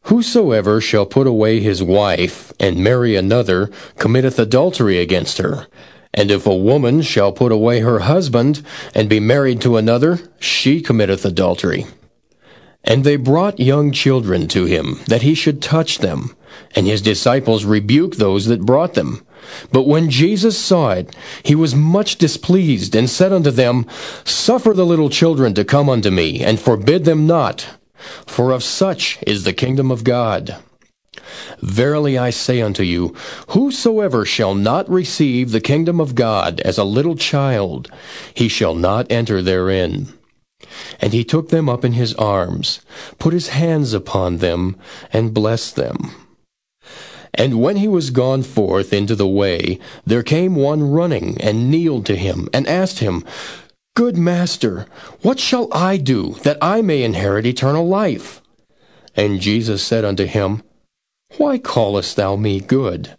Whosoever shall put away his wife, and marry another, committeth adultery against her. And if a woman shall put away her husband, and be married to another, she committeth adultery. And they brought young children to him, that he should touch them. And his disciples rebuked those that brought them. But when Jesus saw it, he was much displeased, and said unto them, Suffer the little children to come unto me, and forbid them not, for of such is the kingdom of God. Verily I say unto you, whosoever shall not receive the kingdom of God as a little child, he shall not enter therein. And he took them up in his arms, put his hands upon them, and blessed them. And when he was gone forth into the way, there came one running, and kneeled to him, and asked him, Good master, what shall I do, that I may inherit eternal life? And Jesus said unto him, Why callest thou me good?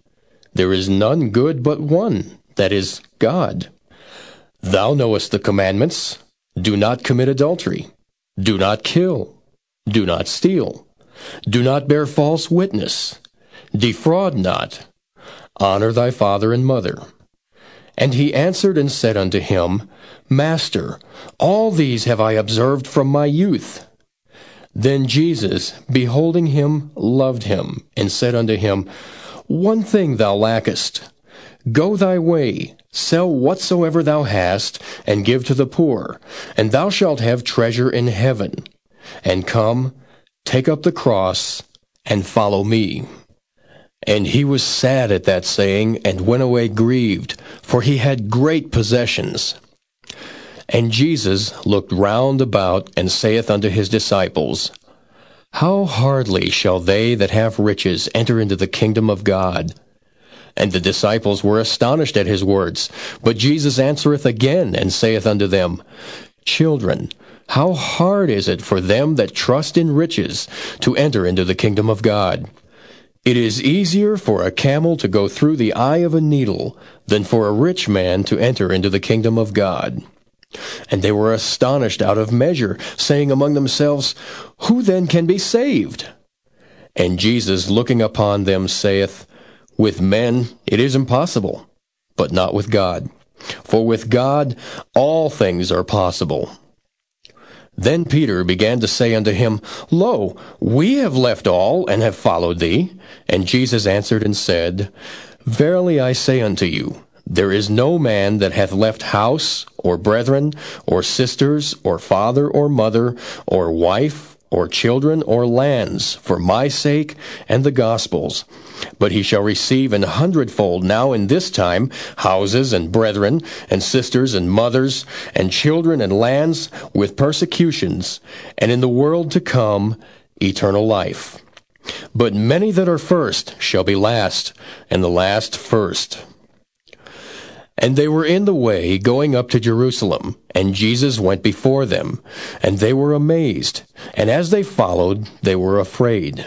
There is none good but one, that is, God. Thou knowest the commandments. Do not commit adultery. Do not kill. Do not steal. Do not bear false witness. Defraud not. Honor thy father and mother. And he answered and said unto him, Master, all these have I observed from my youth. Then Jesus, beholding him, loved him, and said unto him, One thing thou lackest. Go thy way, sell whatsoever thou hast, and give to the poor, and thou shalt have treasure in heaven. And come, take up the cross, and follow me. And he was sad at that saying, and went away grieved, for he had great possessions. And Jesus looked round about, and saith unto his disciples, How hardly shall they that have riches enter into the kingdom of God? And the disciples were astonished at his words. But Jesus answereth again, and saith unto them, Children, how hard is it for them that trust in riches to enter into the kingdom of God? It is easier for a camel to go through the eye of a needle than for a rich man to enter into the kingdom of God. And they were astonished out of measure, saying among themselves, Who then can be saved? And Jesus, looking upon them, saith, With men it is impossible, but not with God. For with God all things are possible. Then Peter began to say unto him, Lo, we have left all, and have followed thee. And Jesus answered and said, Verily I say unto you, there is no man that hath left house, or brethren, or sisters, or father, or mother, or wife, or children, or lands, for my sake and the gospel's. But he shall receive an hundredfold now in this time houses and brethren, and sisters and mothers, and children and lands, with persecutions, and in the world to come eternal life. But many that are first shall be last, and the last first. And they were in the way going up to Jerusalem, and Jesus went before them, and they were amazed, and as they followed, they were afraid.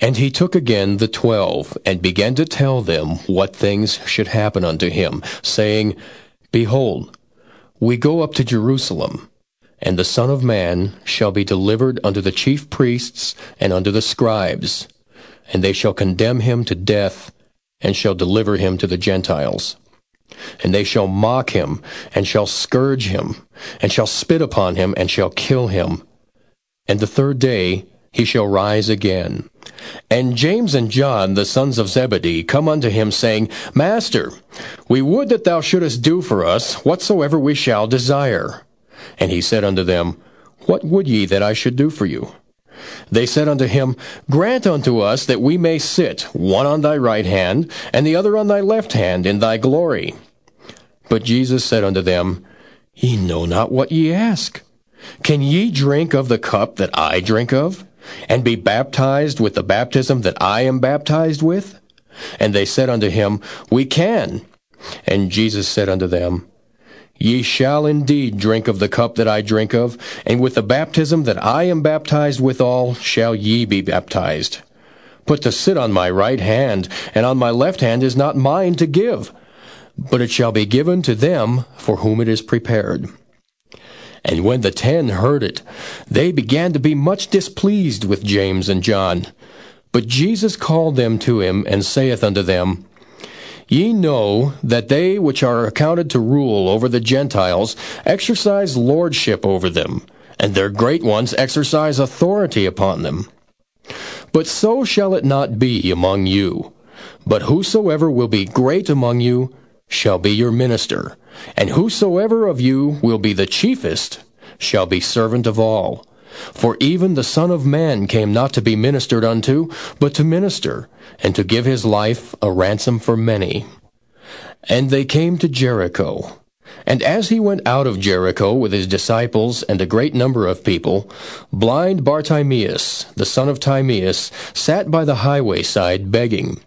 And he took again the twelve, and began to tell them what things should happen unto him, saying, Behold, we go up to Jerusalem, and the Son of Man shall be delivered unto the chief priests and unto the scribes, and they shall condemn him to death, and shall deliver him to the Gentiles. And they shall mock him, and shall scourge him, and shall spit upon him, and shall kill him. And the third day he shall rise again. And James and John, the sons of Zebedee, come unto him, saying, Master, we would that thou shouldest do for us whatsoever we shall desire. And he said unto them, What would ye that I should do for you? They said unto him, Grant unto us that we may sit, one on thy right hand, and the other on thy left hand, in thy glory. But Jesus said unto them, Ye know not what ye ask. Can ye drink of the cup that I drink of, and be baptized with the baptism that I am baptized with? And they said unto him, We can. And Jesus said unto them, Ye shall indeed drink of the cup that I drink of, and with the baptism that I am baptized withal shall ye be baptized. But to sit on my right hand and on my left hand is not mine to give, but it shall be given to them for whom it is prepared. And when the ten heard it, they began to be much displeased with James and John. But Jesus called them to him, and saith unto them, Ye know that they which are accounted to rule over the Gentiles exercise lordship over them, and their great ones exercise authority upon them. But so shall it not be among you. But whosoever will be great among you shall be your minister, and whosoever of you will be the chiefest shall be servant of all. For even the Son of Man came not to be ministered unto, but to minister, and to give his life a ransom for many. And they came to Jericho. And as he went out of Jericho with his disciples and a great number of people, blind Bartimaeus, the son of Timaeus, sat by the highway side begging.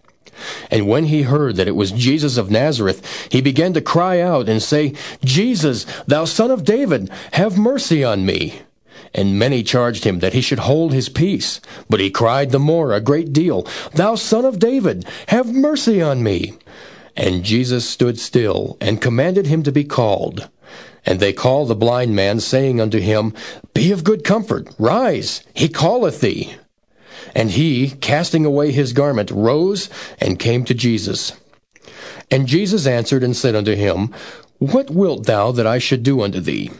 And when he heard that it was Jesus of Nazareth, he began to cry out and say, Jesus, thou son of David, have mercy on me. And many charged him that he should hold his peace. But he cried the more a great deal, Thou son of David, have mercy on me. And Jesus stood still, and commanded him to be called. And they called the blind man, saying unto him, Be of good comfort, rise, he calleth thee. And he, casting away his garment, rose and came to Jesus. And Jesus answered and said unto him, What wilt thou that I should do unto thee?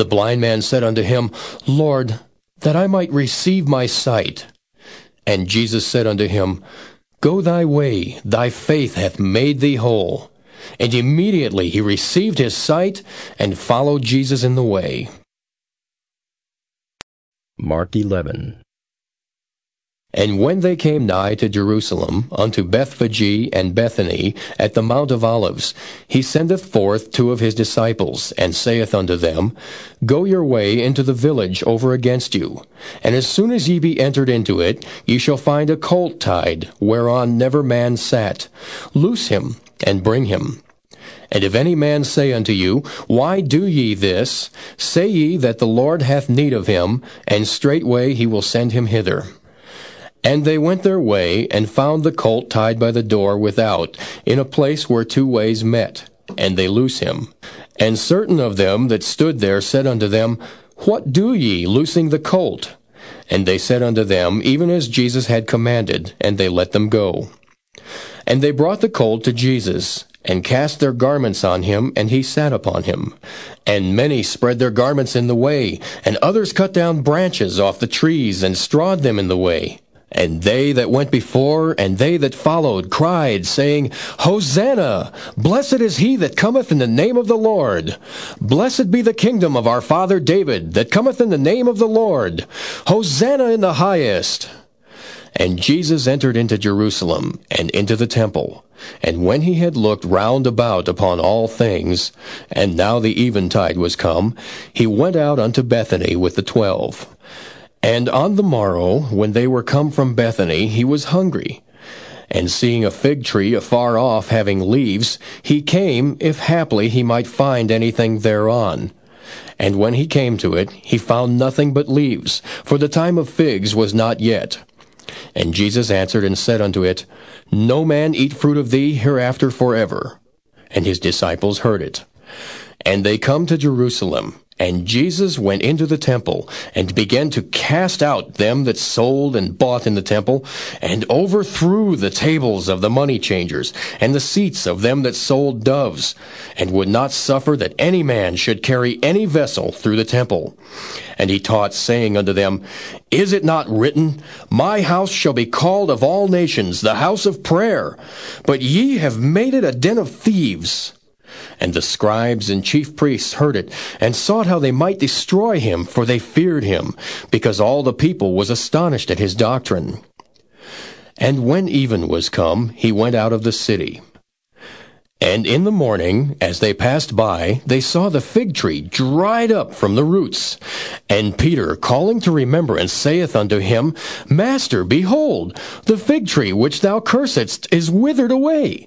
The blind man said unto him, Lord, that I might receive my sight. And Jesus said unto him, Go thy way, thy faith hath made thee whole. And immediately he received his sight and followed Jesus in the way. Mark 11. And when they came nigh to Jerusalem, unto Bethphage and Bethany, at the Mount of Olives, he sendeth forth two of his disciples, and saith unto them, Go your way into the village over against you, and as soon as ye be entered into it, ye shall find a colt tied, whereon never man sat. Loose him, and bring him. And if any man say unto you, Why do ye this? Say ye that the Lord hath need of him, and straightway he will send him hither. And they went their way, and found the colt tied by the door without, in a place where two ways met. And they loose him. And certain of them that stood there said unto them, What do ye, loosing the colt? And they said unto them, Even as Jesus had commanded, and they let them go. And they brought the colt to Jesus, and cast their garments on him, and he sat upon him. And many spread their garments in the way, and others cut down branches off the trees, and strawed them in the way. And they that went before and they that followed cried, saying, Hosanna! Blessed is he that cometh in the name of the Lord. Blessed be the kingdom of our father David that cometh in the name of the Lord. Hosanna in the highest. And Jesus entered into Jerusalem and into the temple. And when he had looked round about upon all things, and now the eventide was come, he went out unto Bethany with the twelve. And on the morrow, when they were come from Bethany, he was hungry. And seeing a fig tree afar off having leaves, he came, if haply he might find anything thereon. And when he came to it, he found nothing but leaves, for the time of figs was not yet. And Jesus answered and said unto it, No man eat fruit of thee hereafter forever. And his disciples heard it. And they come to Jerusalem. And Jesus went into the temple, and began to cast out them that sold and bought in the temple, and overthrew the tables of the money changers, and the seats of them that sold doves, and would not suffer that any man should carry any vessel through the temple. And he taught, saying unto them, Is it not written, My house shall be called of all nations the house of prayer, but ye have made it a den of thieves? And the scribes and chief priests heard it, and sought how they might destroy him, for they feared him, because all the people was astonished at his doctrine. And when even was come, he went out of the city. And in the morning, as they passed by, they saw the fig tree dried up from the roots. And Peter, calling to remembrance, saith unto him, Master, behold, the fig tree which thou cursedst is withered away.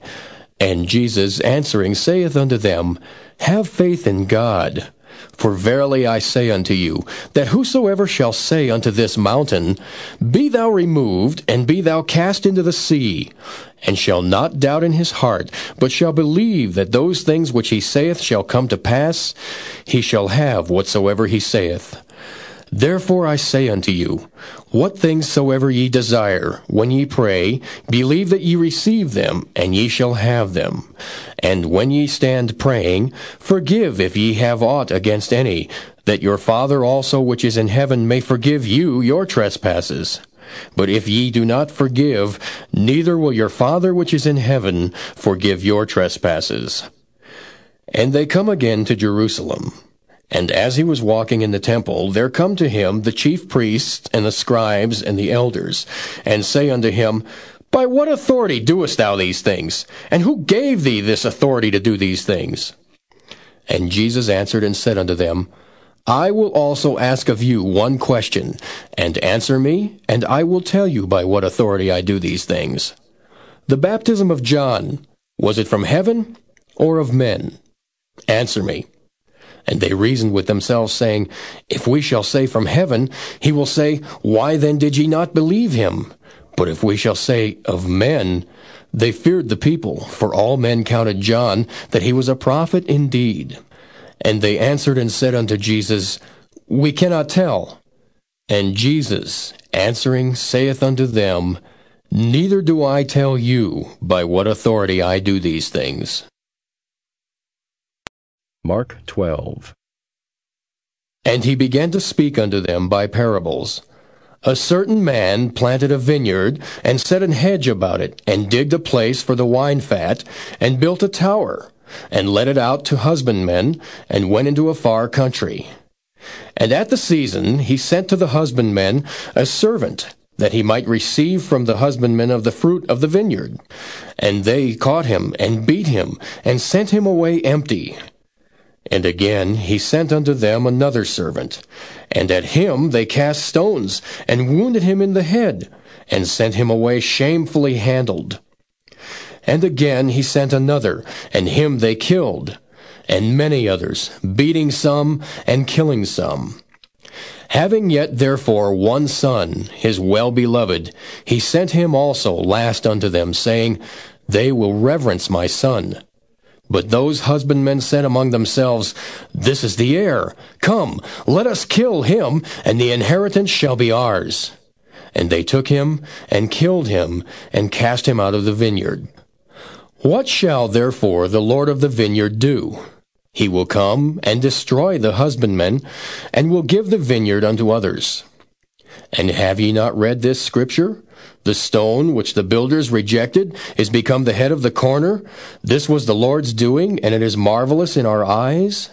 And Jesus answering saith unto them, Have faith in God. For verily I say unto you, that whosoever shall say unto this mountain, Be thou removed, and be thou cast into the sea, and shall not doubt in his heart, but shall believe that those things which he saith shall come to pass, he shall have whatsoever he saith. Therefore I say unto you, what things soever ye desire, when ye pray, believe that ye receive them, and ye shall have them. And when ye stand praying, forgive if ye have aught against any, that your Father also which is in heaven may forgive you your trespasses. But if ye do not forgive, neither will your Father which is in heaven forgive your trespasses. And they come again to Jerusalem. And as he was walking in the temple, there come to him the chief priests and the scribes and the elders, and say unto him, By what authority doest thou these things? And who gave thee this authority to do these things? And Jesus answered and said unto them, I will also ask of you one question, and answer me, and I will tell you by what authority I do these things. The baptism of John, was it from heaven or of men? Answer me. And they reasoned with themselves, saying, If we shall say from heaven, he will say, Why then did ye not believe him? But if we shall say of men, they feared the people, for all men counted John that he was a prophet indeed. And they answered and said unto Jesus, We cannot tell. And Jesus, answering, saith unto them, Neither do I tell you by what authority I do these things. Mark 12. And he began to speak unto them by parables. A certain man planted a vineyard, and set an hedge about it, and digged a place for the wine fat, and built a tower and let it out to husbandmen, and went into a far country. And at the season he sent to the husbandmen a servant, that he might receive from the husbandmen of the fruit of the vineyard. And they caught him, and beat him, and sent him away empty. And again he sent unto them another servant, and at him they cast stones, and wounded him in the head, and sent him away shamefully handled. And again he sent another, and him they killed, and many others, beating some and killing some. Having yet therefore one son, his well-beloved, he sent him also last unto them, saying, They will reverence my son. But those husbandmen said among themselves, This is the heir. Come, let us kill him, and the inheritance shall be ours. And they took him, and killed him, and cast him out of the vineyard. What shall therefore the Lord of the vineyard do? He will come and destroy the husbandmen, and will give the vineyard unto others. And have ye not read this scripture? The stone which the builders rejected is become the head of the corner. This was the Lord's doing, and it is marvelous in our eyes.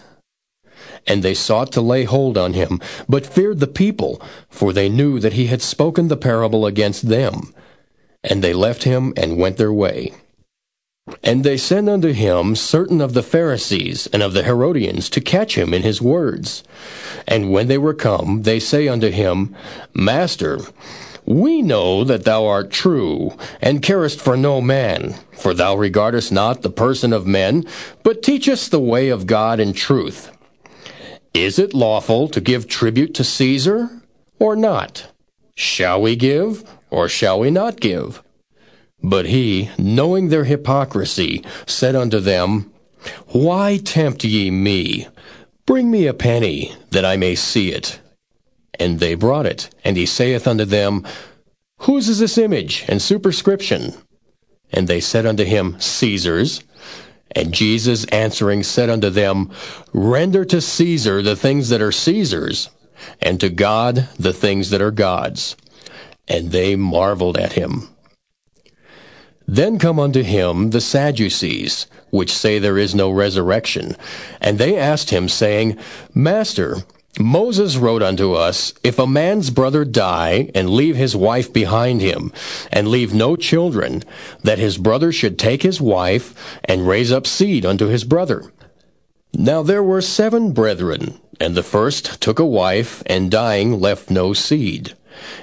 And they sought to lay hold on him, but feared the people, for they knew that he had spoken the parable against them. And they left him and went their way. And they sent unto him certain of the Pharisees and of the Herodians to catch him in his words. And when they were come, they say unto him, Master, we know that thou art true, and carest for no man, for thou regardest not the person of men, but teachest the way of God in truth. Is it lawful to give tribute to Caesar, or not? Shall we give, or shall we not give? But he, knowing their hypocrisy, said unto them, Why tempt ye me? Bring me a penny, that I may see it. And they brought it. And he saith unto them, Whose is this image and superscription? And they said unto him, Caesar's. And Jesus answering said unto them, Render to Caesar the things that are Caesar's, and to God the things that are God's. And they marveled at him. Then come unto him the Sadducees, which say there is no resurrection. And they asked him, saying, Master, Moses wrote unto us, If a man's brother die, and leave his wife behind him, and leave no children, that his brother should take his wife, and raise up seed unto his brother. Now there were seven brethren, and the first took a wife, and dying left no seed.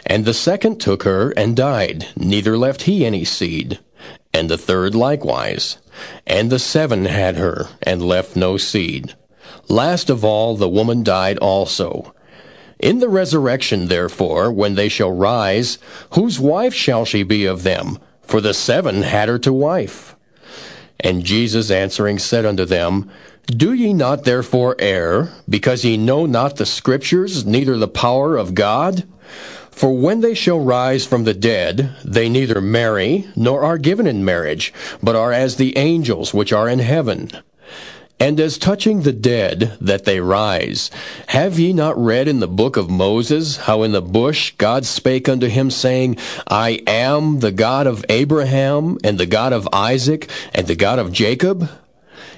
And the second took her, and died, neither left he any seed and the third likewise. And the seven had her, and left no seed. Last of all, the woman died also. In the resurrection, therefore, when they shall rise, whose wife shall she be of them? For the seven had her to wife. And Jesus answering said unto them, Do ye not therefore err, because ye know not the Scriptures, neither the power of God? For when they shall rise from the dead, they neither marry, nor are given in marriage, but are as the angels which are in heaven. And as touching the dead, that they rise, have ye not read in the book of Moses, how in the bush God spake unto him, saying, I am the God of Abraham, and the God of Isaac, and the God of Jacob?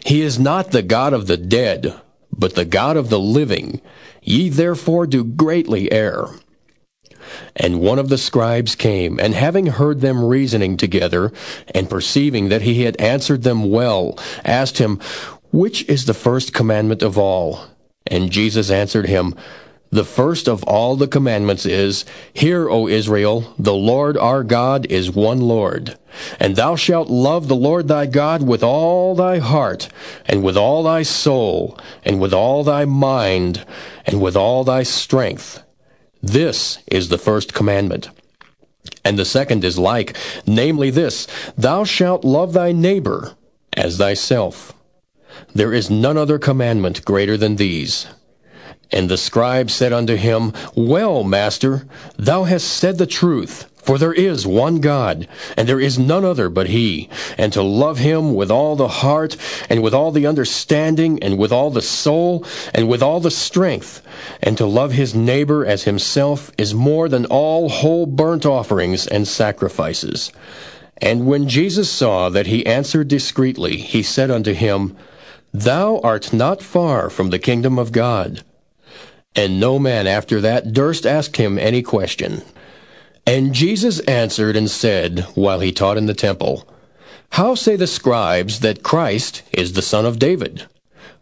He is not the God of the dead, but the God of the living. Ye therefore do greatly err. And one of the scribes came, and having heard them reasoning together, and perceiving that he had answered them well, asked him, which is the first commandment of all? And Jesus answered him, The first of all the commandments is, Hear, O Israel, the Lord our God is one Lord. And thou shalt love the Lord thy God with all thy heart, and with all thy soul, and with all thy mind, and with all thy strength. This is the first commandment. And the second is like, namely this, Thou shalt love thy neighbor as thyself. There is none other commandment greater than these. And the scribe said unto him, Well, master, thou hast said the truth. For there is one God, and there is none other but He, and to love Him with all the heart, and with all the understanding, and with all the soul, and with all the strength, and to love his neighbor as himself is more than all whole burnt offerings and sacrifices. And when Jesus saw that he answered discreetly, he said unto him, Thou art not far from the kingdom of God. And no man after that durst ask him any question. And Jesus answered and said, while he taught in the temple, How say the scribes that Christ is the son of David?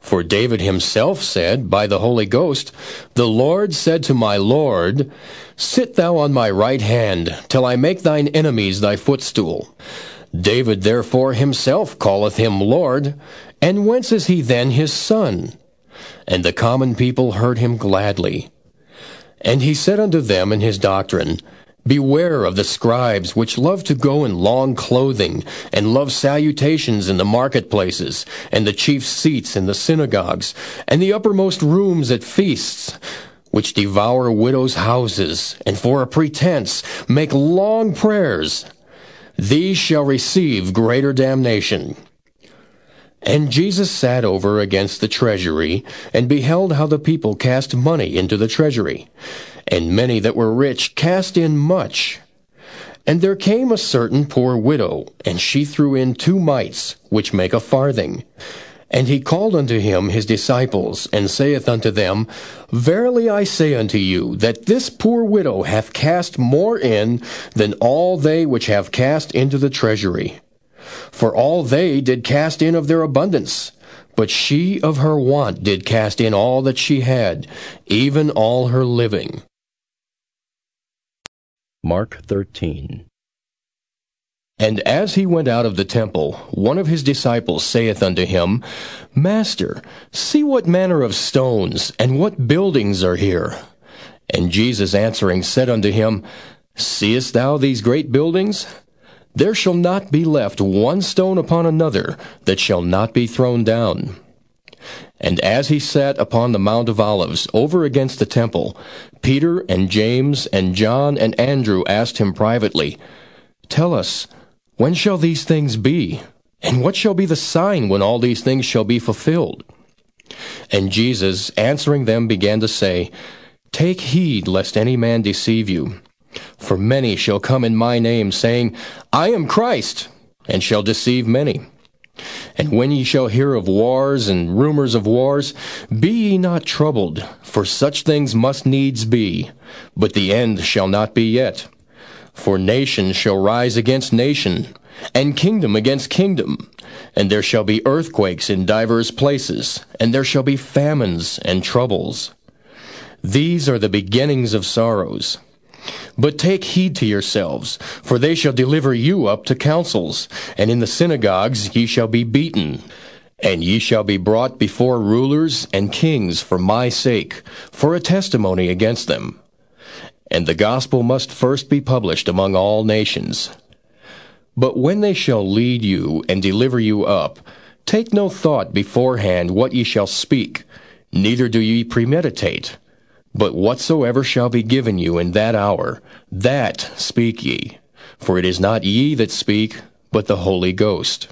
For David himself said by the Holy Ghost, The Lord said to my Lord, Sit thou on my right hand, till I make thine enemies thy footstool. David therefore himself calleth him Lord, and whence is he then his son? And the common people heard him gladly. And he said unto them in his doctrine, Beware of the scribes which love to go in long clothing, and love salutations in the marketplaces, and the chief seats in the synagogues, and the uppermost rooms at feasts, which devour widows' houses, and for a pretense make long prayers. These shall receive greater damnation. And Jesus sat over against the treasury, and beheld how the people cast money into the treasury. And many that were rich cast in much. And there came a certain poor widow, and she threw in two mites, which make a farthing. And he called unto him his disciples, and saith unto them, Verily I say unto you, that this poor widow hath cast more in than all they which have cast into the treasury. For all they did cast in of their abundance, but she of her want did cast in all that she had, even all her living. Mark 13. And as he went out of the temple, one of his disciples saith unto him, Master, see what manner of stones and what buildings are here. And Jesus answering said unto him, Seest thou these great buildings? There shall not be left one stone upon another that shall not be thrown down. And as he sat upon the Mount of Olives over against the temple, Peter and James and John and Andrew asked him privately, Tell us, when shall these things be? And what shall be the sign when all these things shall be fulfilled? And Jesus, answering them, began to say, Take heed lest any man deceive you. For many shall come in my name, saying, I am Christ, and shall deceive many. And when ye shall hear of wars and rumors of wars, be ye not troubled, for such things must needs be, but the end shall not be yet. For nation shall rise against nation, and kingdom against kingdom. And there shall be earthquakes in divers places, and there shall be famines and troubles. These are the beginnings of sorrows. But take heed to yourselves, for they shall deliver you up to councils, and in the synagogues ye shall be beaten. And ye shall be brought before rulers and kings for my sake, for a testimony against them. And the gospel must first be published among all nations. But when they shall lead you and deliver you up, take no thought beforehand what ye shall speak, neither do ye premeditate. But whatsoever shall be given you in that hour, that speak ye. For it is not ye that speak, but the Holy Ghost.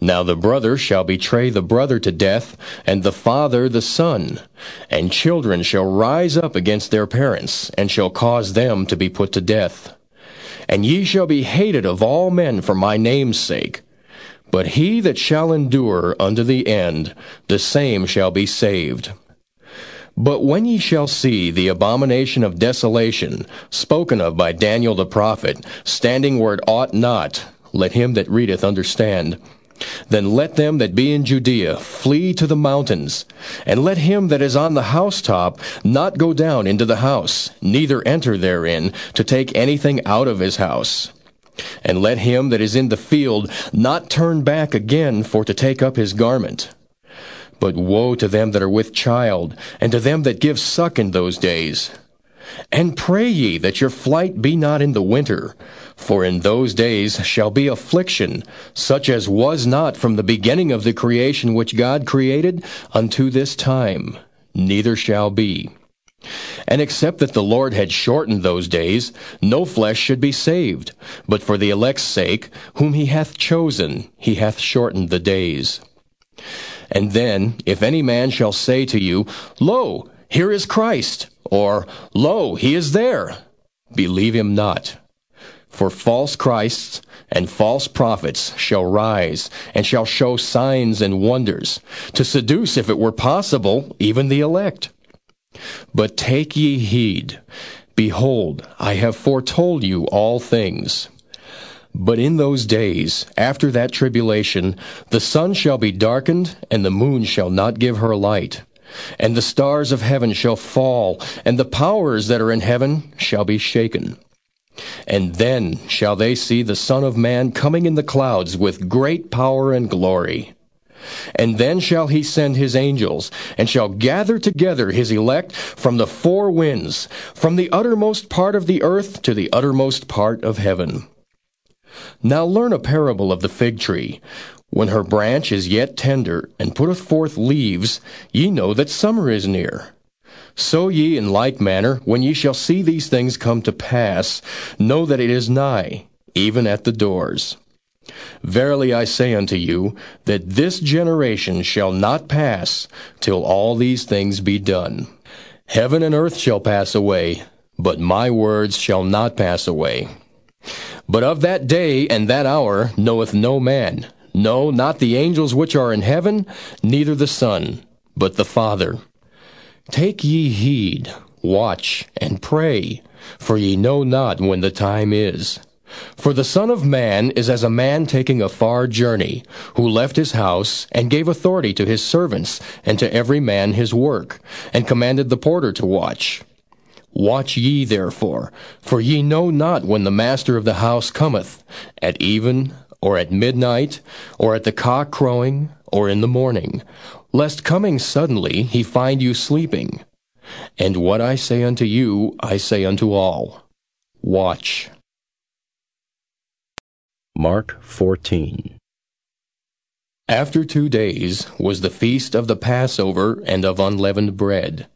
Now the brother shall betray the brother to death, and the father the son. And children shall rise up against their parents, and shall cause them to be put to death. And ye shall be hated of all men for my name's sake. But he that shall endure unto the end, the same shall be saved. But when ye shall see the abomination of desolation, spoken of by Daniel the prophet, standing where it ought not, let him that readeth understand. Then let them that be in Judea flee to the mountains, and let him that is on the housetop not go down into the house, neither enter therein to take anything out of his house. And let him that is in the field not turn back again for to take up his garment. But woe to them that are with child, and to them that give suck in those days. And pray ye that your flight be not in the winter, for in those days shall be affliction, such as was not from the beginning of the creation which God created unto this time, neither shall be. And except that the Lord had shortened those days, no flesh should be saved. But for the elect's sake, whom he hath chosen, he hath shortened the days. And then, if any man shall say to you, Lo, here is Christ, or Lo, he is there, believe him not. For false Christs and false prophets shall rise, and shall show signs and wonders, to seduce, if it were possible, even the elect. But take ye heed. Behold, I have foretold you all things. But in those days, after that tribulation, the sun shall be darkened, and the moon shall not give her light. And the stars of heaven shall fall, and the powers that are in heaven shall be shaken. And then shall they see the Son of Man coming in the clouds with great power and glory. And then shall he send his angels, and shall gather together his elect from the four winds, from the uttermost part of the earth to the uttermost part of heaven. Now learn a parable of the fig tree. When her branch is yet tender, and putteth forth leaves, ye know that summer is near. So ye in like manner, when ye shall see these things come to pass, know that it is nigh, even at the doors. Verily I say unto you, that this generation shall not pass till all these things be done. Heaven and earth shall pass away, but my words shall not pass away. But of that day and that hour knoweth no man, no, not the angels which are in heaven, neither the Son, but the Father. Take ye heed, watch, and pray, for ye know not when the time is. For the Son of Man is as a man taking a far journey, who left his house, and gave authority to his servants, and to every man his work, and commanded the porter to watch. Watch ye therefore, for ye know not when the master of the house cometh, at even, or at midnight, or at the cock crowing, or in the morning, lest coming suddenly he find you sleeping. And what I say unto you, I say unto all. Watch. Mark 14. After two days was the feast of the Passover and of unleavened bread.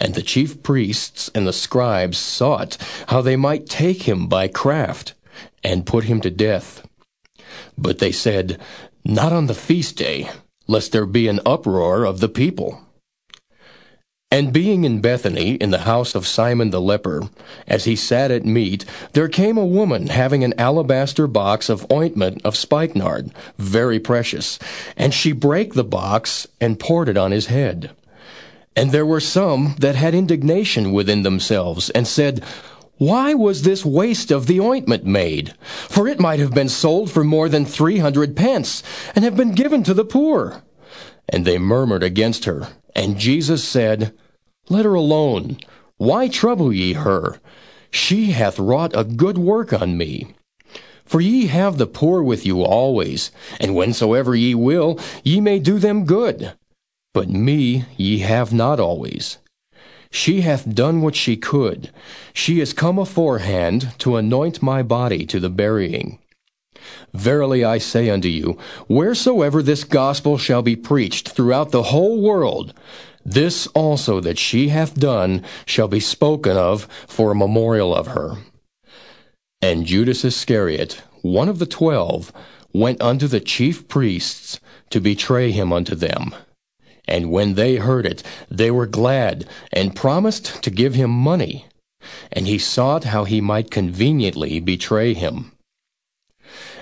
And the chief priests and the scribes sought how they might take him by craft, and put him to death. But they said, Not on the feast day, lest there be an uproar of the people. And being in Bethany, in the house of Simon the leper, as he sat at meat, there came a woman having an alabaster box of ointment of spikenard, very precious, and she brake the box and poured it on his head. And there were some that had indignation within themselves, and said, Why was this waste of the ointment made? For it might have been sold for more than three hundred pence, and have been given to the poor. And they murmured against her. And Jesus said, Let her alone. Why trouble ye her? She hath wrought a good work on me. For ye have the poor with you always, and whensoever ye will, ye may do them good. But me ye have not always. She hath done what she could. She is come aforehand to anoint my body to the burying. Verily I say unto you, wheresoever this gospel shall be preached throughout the whole world, this also that she hath done shall be spoken of for a memorial of her. And Judas Iscariot, one of the twelve, went unto the chief priests to betray him unto them. And when they heard it, they were glad, and promised to give him money. And he sought how he might conveniently betray him.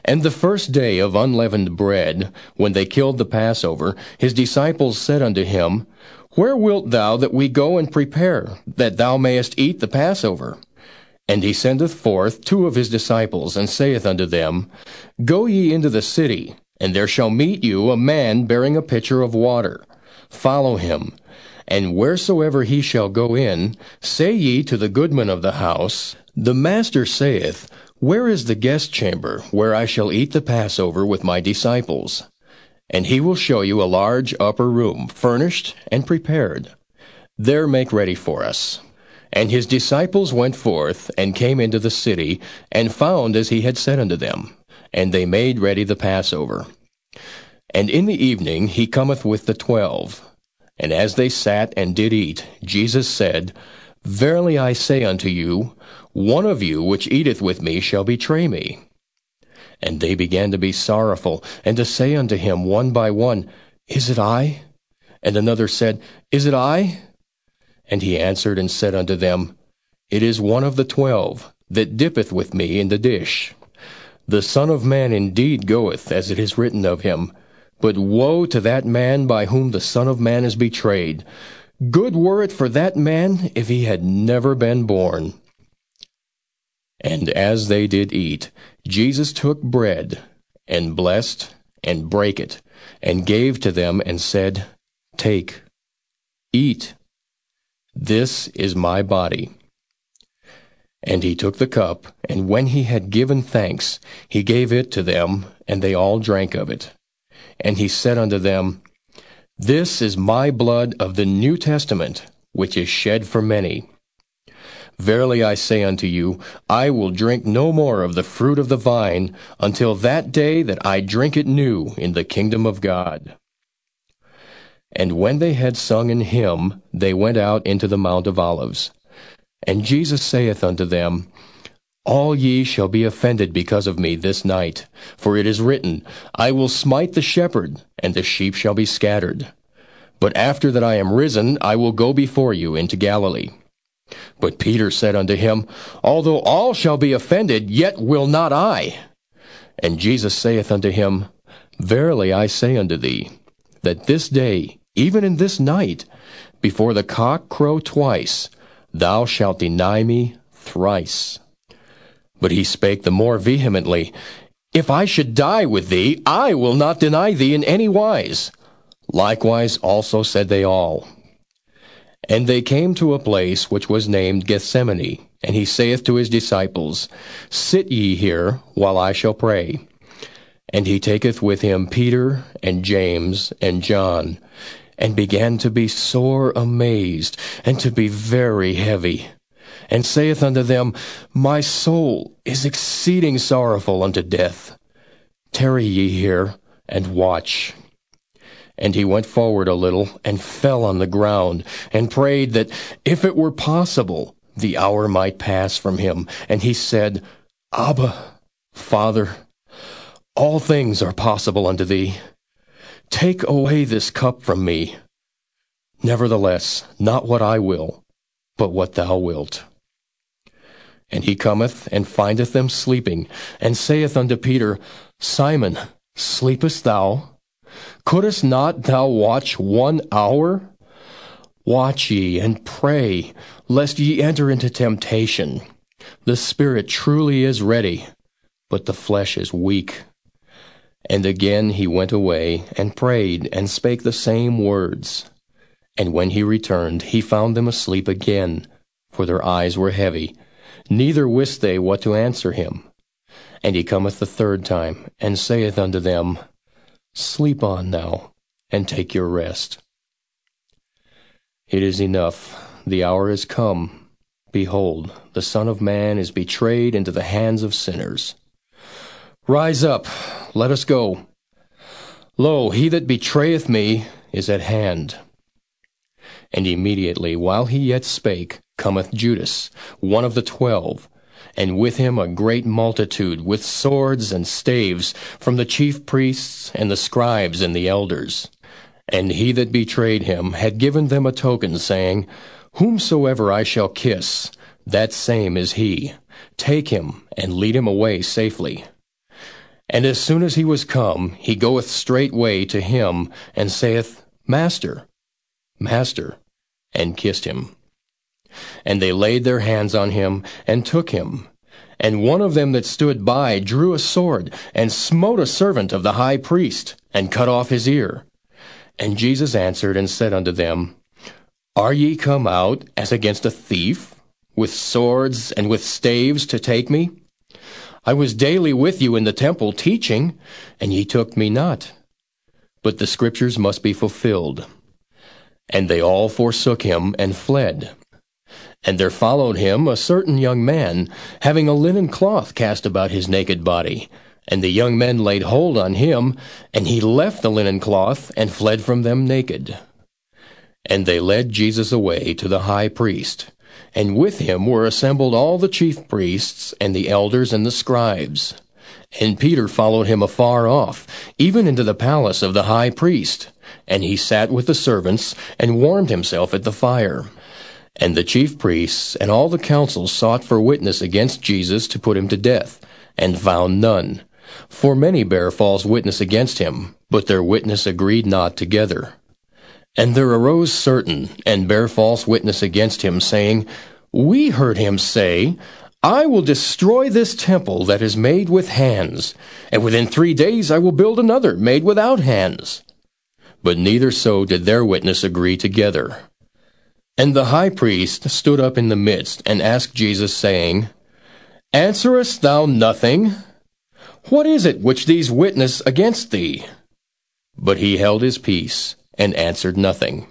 And the first day of unleavened bread, when they killed the Passover, his disciples said unto him, Where wilt thou that we go and prepare, that thou mayest eat the Passover? And he sendeth forth two of his disciples, and saith unto them, Go ye into the city, and there shall meet you a man bearing a pitcher of water. Follow him. And wheresoever he shall go in, say ye to the goodman of the house, The master saith, Where is the guest chamber, where I shall eat the Passover with my disciples? And he will show you a large upper room, furnished and prepared. There make ready for us. And his disciples went forth, and came into the city, and found as he had said unto them. And they made ready the Passover. And in the evening he cometh with the twelve. And as they sat and did eat, Jesus said, Verily I say unto you, one of you which eateth with me shall betray me. And they began to be sorrowful, and to say unto him one by one, Is it I? And another said, Is it I? And he answered and said unto them, It is one of the twelve, that dippeth with me in the dish. The Son of Man indeed goeth, as it is written of him. But woe to that man by whom the Son of Man is betrayed. Good were it for that man if he had never been born. And as they did eat, Jesus took bread, and blessed, and brake it, and gave to them, and said, Take, eat. This is my body. And he took the cup, and when he had given thanks, he gave it to them, and they all drank of it. And he said unto them, This is my blood of the New Testament, which is shed for many. Verily I say unto you, I will drink no more of the fruit of the vine until that day that I drink it new in the kingdom of God. And when they had sung an hymn, they went out into the Mount of Olives. And Jesus saith unto them, All ye shall be offended because of me this night. For it is written, I will smite the shepherd, and the sheep shall be scattered. But after that I am risen, I will go before you into Galilee. But Peter said unto him, Although all shall be offended, yet will not I. And Jesus saith unto him, Verily I say unto thee, that this day, even in this night, before the cock crow twice, thou shalt deny me thrice. But he spake the more vehemently, If I should die with thee, I will not deny thee in any wise. Likewise also said they all. And they came to a place which was named Gethsemane, and he saith to his disciples, Sit ye here, while I shall pray. And he taketh with him Peter, and James, and John, and began to be sore amazed, and to be very heavy, and saith unto them, My soul is exceeding sorrowful unto death. Tarry ye here, and watch. And he went forward a little, and fell on the ground, and prayed that, if it were possible, the hour might pass from him. And he said, Abba, Father, all things are possible unto thee. Take away this cup from me. Nevertheless, not what I will, but what thou wilt. And he cometh, and findeth them sleeping, and saith unto Peter, Simon, sleepest thou? Couldst not thou watch one hour? Watch ye, and pray, lest ye enter into temptation. The spirit truly is ready, but the flesh is weak. And again he went away, and prayed, and spake the same words. And when he returned, he found them asleep again, for their eyes were heavy, neither wist they what to answer him. And he cometh the third time, and saith unto them, Sleep on now, and take your rest. It is enough, the hour is come. Behold, the Son of Man is betrayed into the hands of sinners. Rise up, let us go. Lo, he that betrayeth me is at hand. And immediately, while he yet spake, cometh Judas, one of the twelve, and with him a great multitude with swords and staves from the chief priests and the scribes and the elders. And he that betrayed him had given them a token, saying, Whomsoever I shall kiss, that same is he. Take him, and lead him away safely. And as soon as he was come, he goeth straightway to him, and saith, Master, Master, and kissed him. And they laid their hands on him, and took him. And one of them that stood by drew a sword, and smote a servant of the high priest, and cut off his ear. And Jesus answered and said unto them, Are ye come out as against a thief, with swords and with staves to take me? I was daily with you in the temple teaching, and ye took me not. But the scriptures must be fulfilled. And they all forsook him and fled. And there followed him a certain young man, having a linen cloth cast about his naked body. And the young men laid hold on him, and he left the linen cloth, and fled from them naked. And they led Jesus away to the high priest. And with him were assembled all the chief priests, and the elders, and the scribes. And Peter followed him afar off, even into the palace of the high priest. And he sat with the servants, and warmed himself at the fire. And the chief priests and all the council sought for witness against Jesus to put him to death, and found none. For many bare false witness against him, but their witness agreed not together. And there arose certain, and bare false witness against him, saying, We heard him say, I will destroy this temple that is made with hands, and within three days I will build another made without hands. But neither so did their witness agree together. And the high priest stood up in the midst, and asked Jesus, saying, Answerest thou nothing? What is it which these witness against thee? But he held his peace, and answered nothing.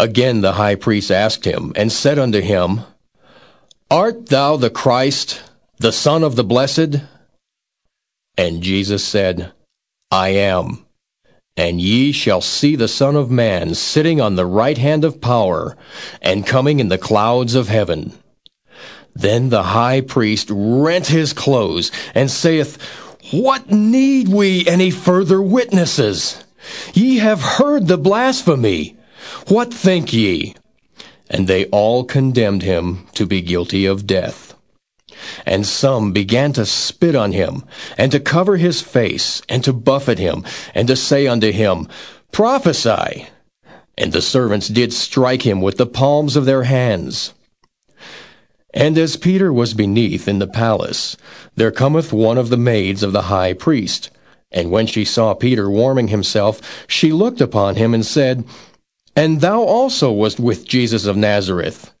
Again the high priest asked him, and said unto him, Art thou the Christ, the Son of the Blessed? And Jesus said, I am. And ye shall see the Son of Man sitting on the right hand of power, and coming in the clouds of heaven. Then the high priest rent his clothes, and saith, What need we any further witnesses? Ye have heard the blasphemy. What think ye? And they all condemned him to be guilty of death. And some began to spit on him, and to cover his face, and to buffet him, and to say unto him, Prophesy. And the servants did strike him with the palms of their hands. And as Peter was beneath in the palace, there cometh one of the maids of the high priest, and when she saw Peter warming himself, she looked upon him and said, And thou also wast with Jesus of Nazareth.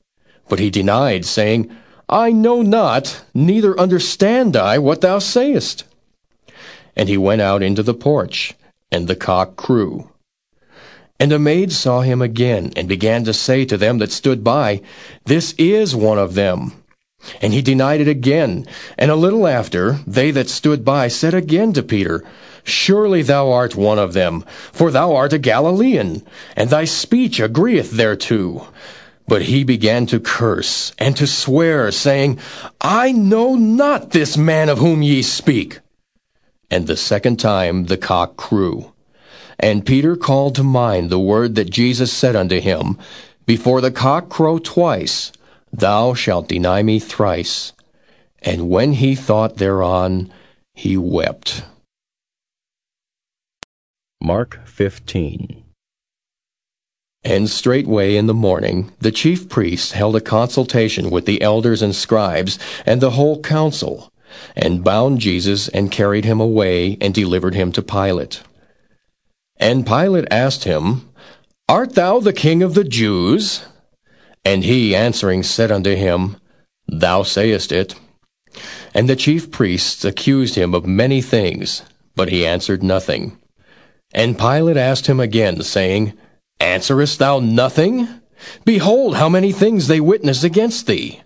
But he denied, saying, I know not, neither understand I what thou sayest. And he went out into the porch, and the cock crew. And a maid saw him again, and began to say to them that stood by, This is one of them. And he denied it again. And a little after, they that stood by said again to Peter, Surely thou art one of them, for thou art a Galilean, and thy speech agreeth thereto. But he began to curse and to swear, saying, I know not this man of whom ye speak. And the second time the cock crew. And Peter called to mind the word that Jesus said unto him, Before the cock crow twice, Thou shalt deny me thrice. And when he thought thereon, he wept. Mark 15. And straightway in the morning the chief priests held a consultation with the elders and scribes and the whole council, and bound Jesus and carried him away and delivered him to Pilate. And Pilate asked him, Art thou the king of the Jews? And he answering said unto him, Thou sayest it. And the chief priests accused him of many things, but he answered nothing. And Pilate asked him again, saying, Answerest thou nothing? Behold, how many things they witness against thee.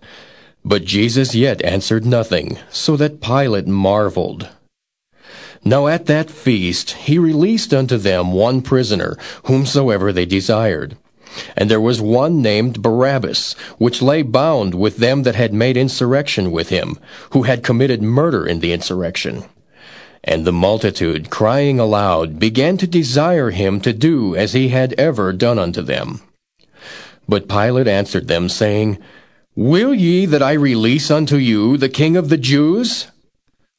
But Jesus yet answered nothing, so that Pilate marveled. Now at that feast he released unto them one prisoner, whomsoever they desired. And there was one named Barabbas, which lay bound with them that had made insurrection with him, who had committed murder in the insurrection. And the multitude, crying aloud, began to desire him to do as he had ever done unto them. But Pilate answered them, saying, Will ye that I release unto you the king of the Jews?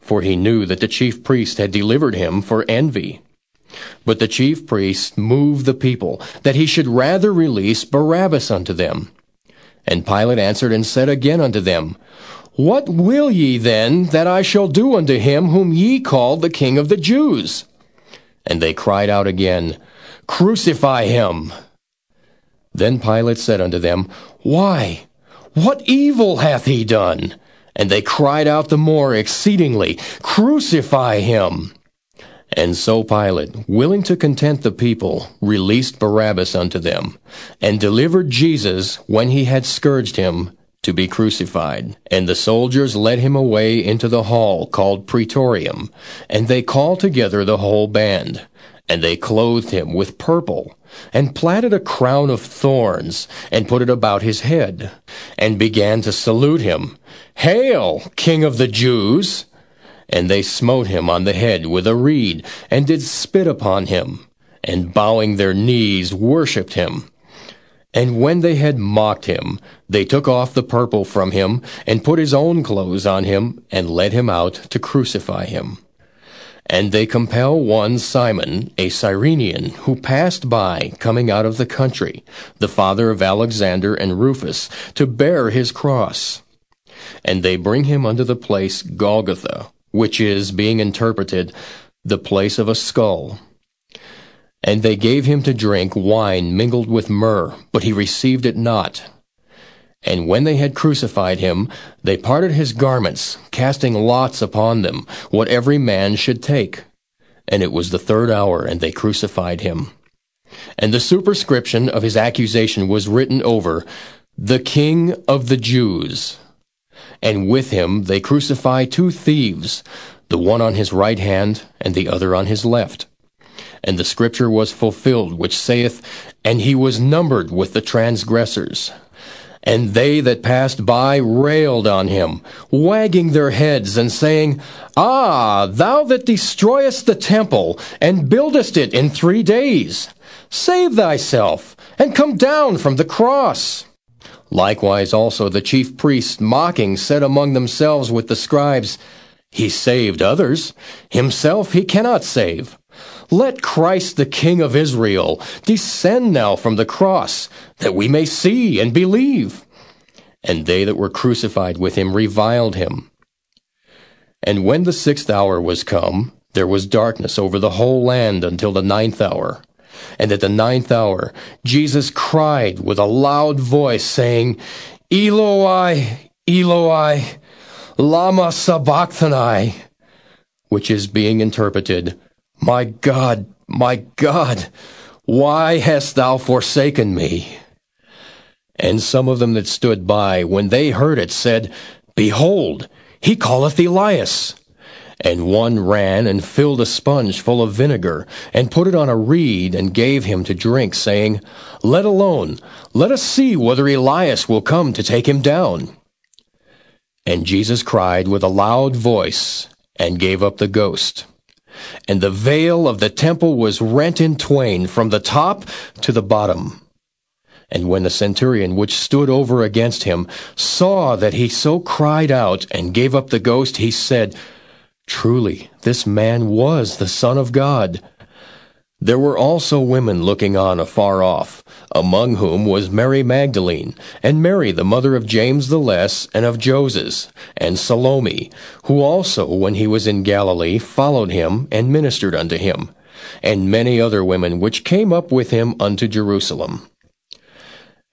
For he knew that the chief priest had delivered him for envy. But the chief priests moved the people, that he should rather release Barabbas unto them. And Pilate answered and said again unto them, What will ye then that I shall do unto him whom ye call the King of the Jews? And they cried out again, Crucify him. Then Pilate said unto them, Why? What evil hath he done? And they cried out the more exceedingly, Crucify him. And so Pilate, willing to content the people, released Barabbas unto them, and delivered Jesus, when he had scourged him, to be crucified. And the soldiers led him away into the hall called Praetorium, and they called together the whole band. And they clothed him with purple, and platted a crown of thorns, and put it about his head, and began to salute him, Hail, King of the Jews! And they smote him on the head with a reed, and did spit upon him, and bowing their knees worshipped him. And when they had mocked him, they took off the purple from him, and put his own clothes on him, and led him out to crucify him. And they compel one Simon, a Cyrenian, who passed by, coming out of the country, the father of Alexander and Rufus, to bear his cross. And they bring him unto the place Golgotha, which is, being interpreted, the place of a skull. And they gave him to drink wine mingled with myrrh, but he received it not. And when they had crucified him, they parted his garments, casting lots upon them, what every man should take. And it was the third hour, and they crucified him. And the superscription of his accusation was written over, The King of the Jews and with him they crucify two thieves, the one on his right hand and the other on his left. And the scripture was fulfilled, which saith, And he was numbered with the transgressors. And they that passed by railed on him, wagging their heads, and saying, Ah, thou that destroyest the temple, and buildest it in three days, save thyself, and come down from the cross. Likewise also the chief priests mocking said among themselves with the scribes, He saved others, himself he cannot save. Let Christ the King of Israel descend now from the cross, that we may see and believe. And they that were crucified with him reviled him. And when the sixth hour was come, there was darkness over the whole land until the ninth hour. And at the ninth hour, Jesus cried with a loud voice, saying, Eloi, Eloi, lama sabachthani, which is being interpreted, My God, my God, why hast thou forsaken me? And some of them that stood by, when they heard it, said, Behold, he calleth Elias. And one ran and filled a sponge full of vinegar, and put it on a reed, and gave him to drink, saying, Let alone, let us see whether Elias will come to take him down. And Jesus cried with a loud voice, and gave up the ghost. And the veil of the temple was rent in twain from the top to the bottom. And when the centurion which stood over against him saw that he so cried out and gave up the ghost, he said, Truly, this man was the Son of God. There were also women looking on afar off, among whom was Mary Magdalene, and Mary the mother of James the Less, and of Joses, and Salome, who also, when he was in Galilee, followed him, and ministered unto him, and many other women which came up with him unto Jerusalem.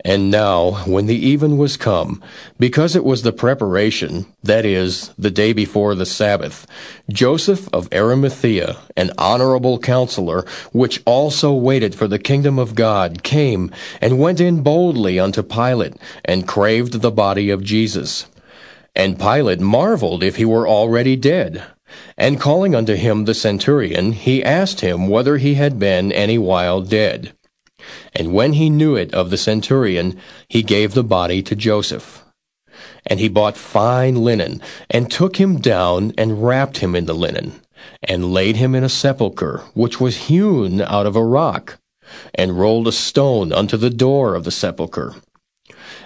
And now, when the even was come, because it was the preparation, that is, the day before the Sabbath, Joseph of Arimathea, an honorable counselor, which also waited for the kingdom of God, came, and went in boldly unto Pilate, and craved the body of Jesus. And Pilate marveled if he were already dead. And calling unto him the centurion, he asked him whether he had been any while dead. And when he knew it of the centurion, he gave the body to Joseph. And he bought fine linen, and took him down, and wrapped him in the linen, and laid him in a sepulchre, which was hewn out of a rock, and rolled a stone unto the door of the sepulchre.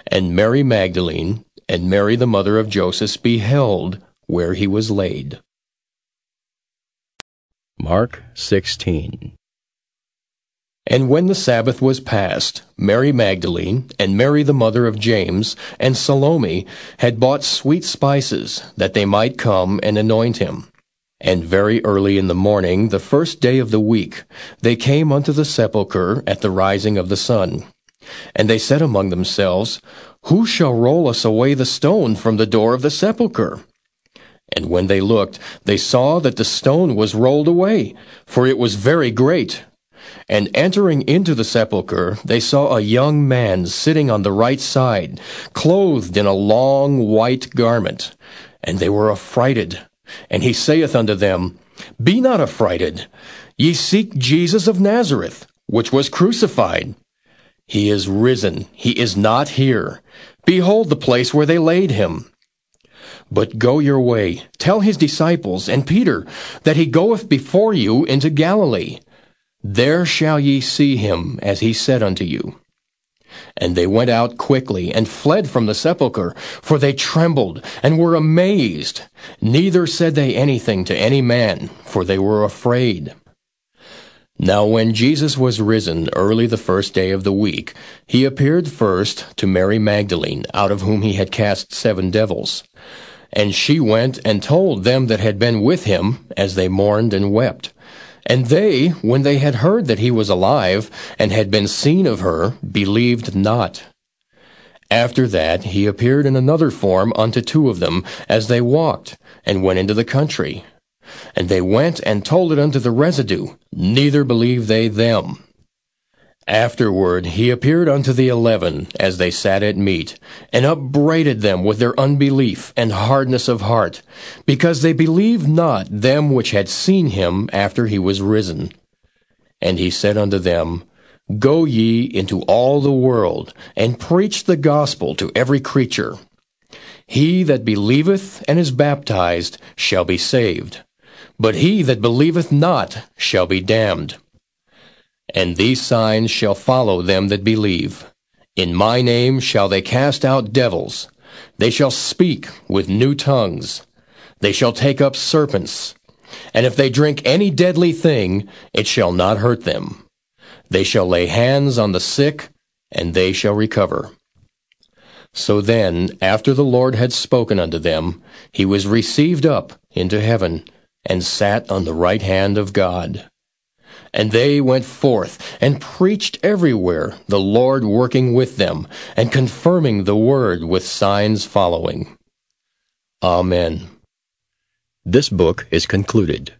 And Mary Magdalene, and Mary the mother of Joseph, beheld where he was laid. Mark 16. And when the Sabbath was past, Mary Magdalene, and Mary the mother of James, and Salome had bought sweet spices, that they might come and anoint him. And very early in the morning, the first day of the week, they came unto the sepulchre at the rising of the sun. And they said among themselves, Who shall roll us away the stone from the door of the sepulchre? And when they looked, they saw that the stone was rolled away, for it was very great. And entering into the sepulchre, they saw a young man sitting on the right side, clothed in a long white garment. And they were affrighted. And he saith unto them, Be not affrighted. Ye seek Jesus of Nazareth, which was crucified. He is risen. He is not here. Behold the place where they laid him. But go your way, tell his disciples, and Peter, that he goeth before you into Galilee. There shall ye see him, as he said unto you. And they went out quickly, and fled from the sepulchre, for they trembled, and were amazed. Neither said they anything to any man, for they were afraid. Now when Jesus was risen early the first day of the week, he appeared first to Mary Magdalene, out of whom he had cast seven devils. And she went and told them that had been with him, as they mourned and wept. And they, when they had heard that he was alive, and had been seen of her, believed not. After that he appeared in another form unto two of them, as they walked, and went into the country. And they went and told it unto the residue, neither believed they them. Afterward he appeared unto the eleven, as they sat at meat, and upbraided them with their unbelief and hardness of heart, because they believed not them which had seen him after he was risen. And he said unto them, Go ye into all the world, and preach the gospel to every creature. He that believeth and is baptized shall be saved, but he that believeth not shall be damned. And these signs shall follow them that believe. In my name shall they cast out devils. They shall speak with new tongues. They shall take up serpents. And if they drink any deadly thing, it shall not hurt them. They shall lay hands on the sick, and they shall recover. So then, after the Lord had spoken unto them, he was received up into heaven, and sat on the right hand of God. And they went forth and preached everywhere, the Lord working with them, and confirming the word with signs following. Amen. This book is concluded.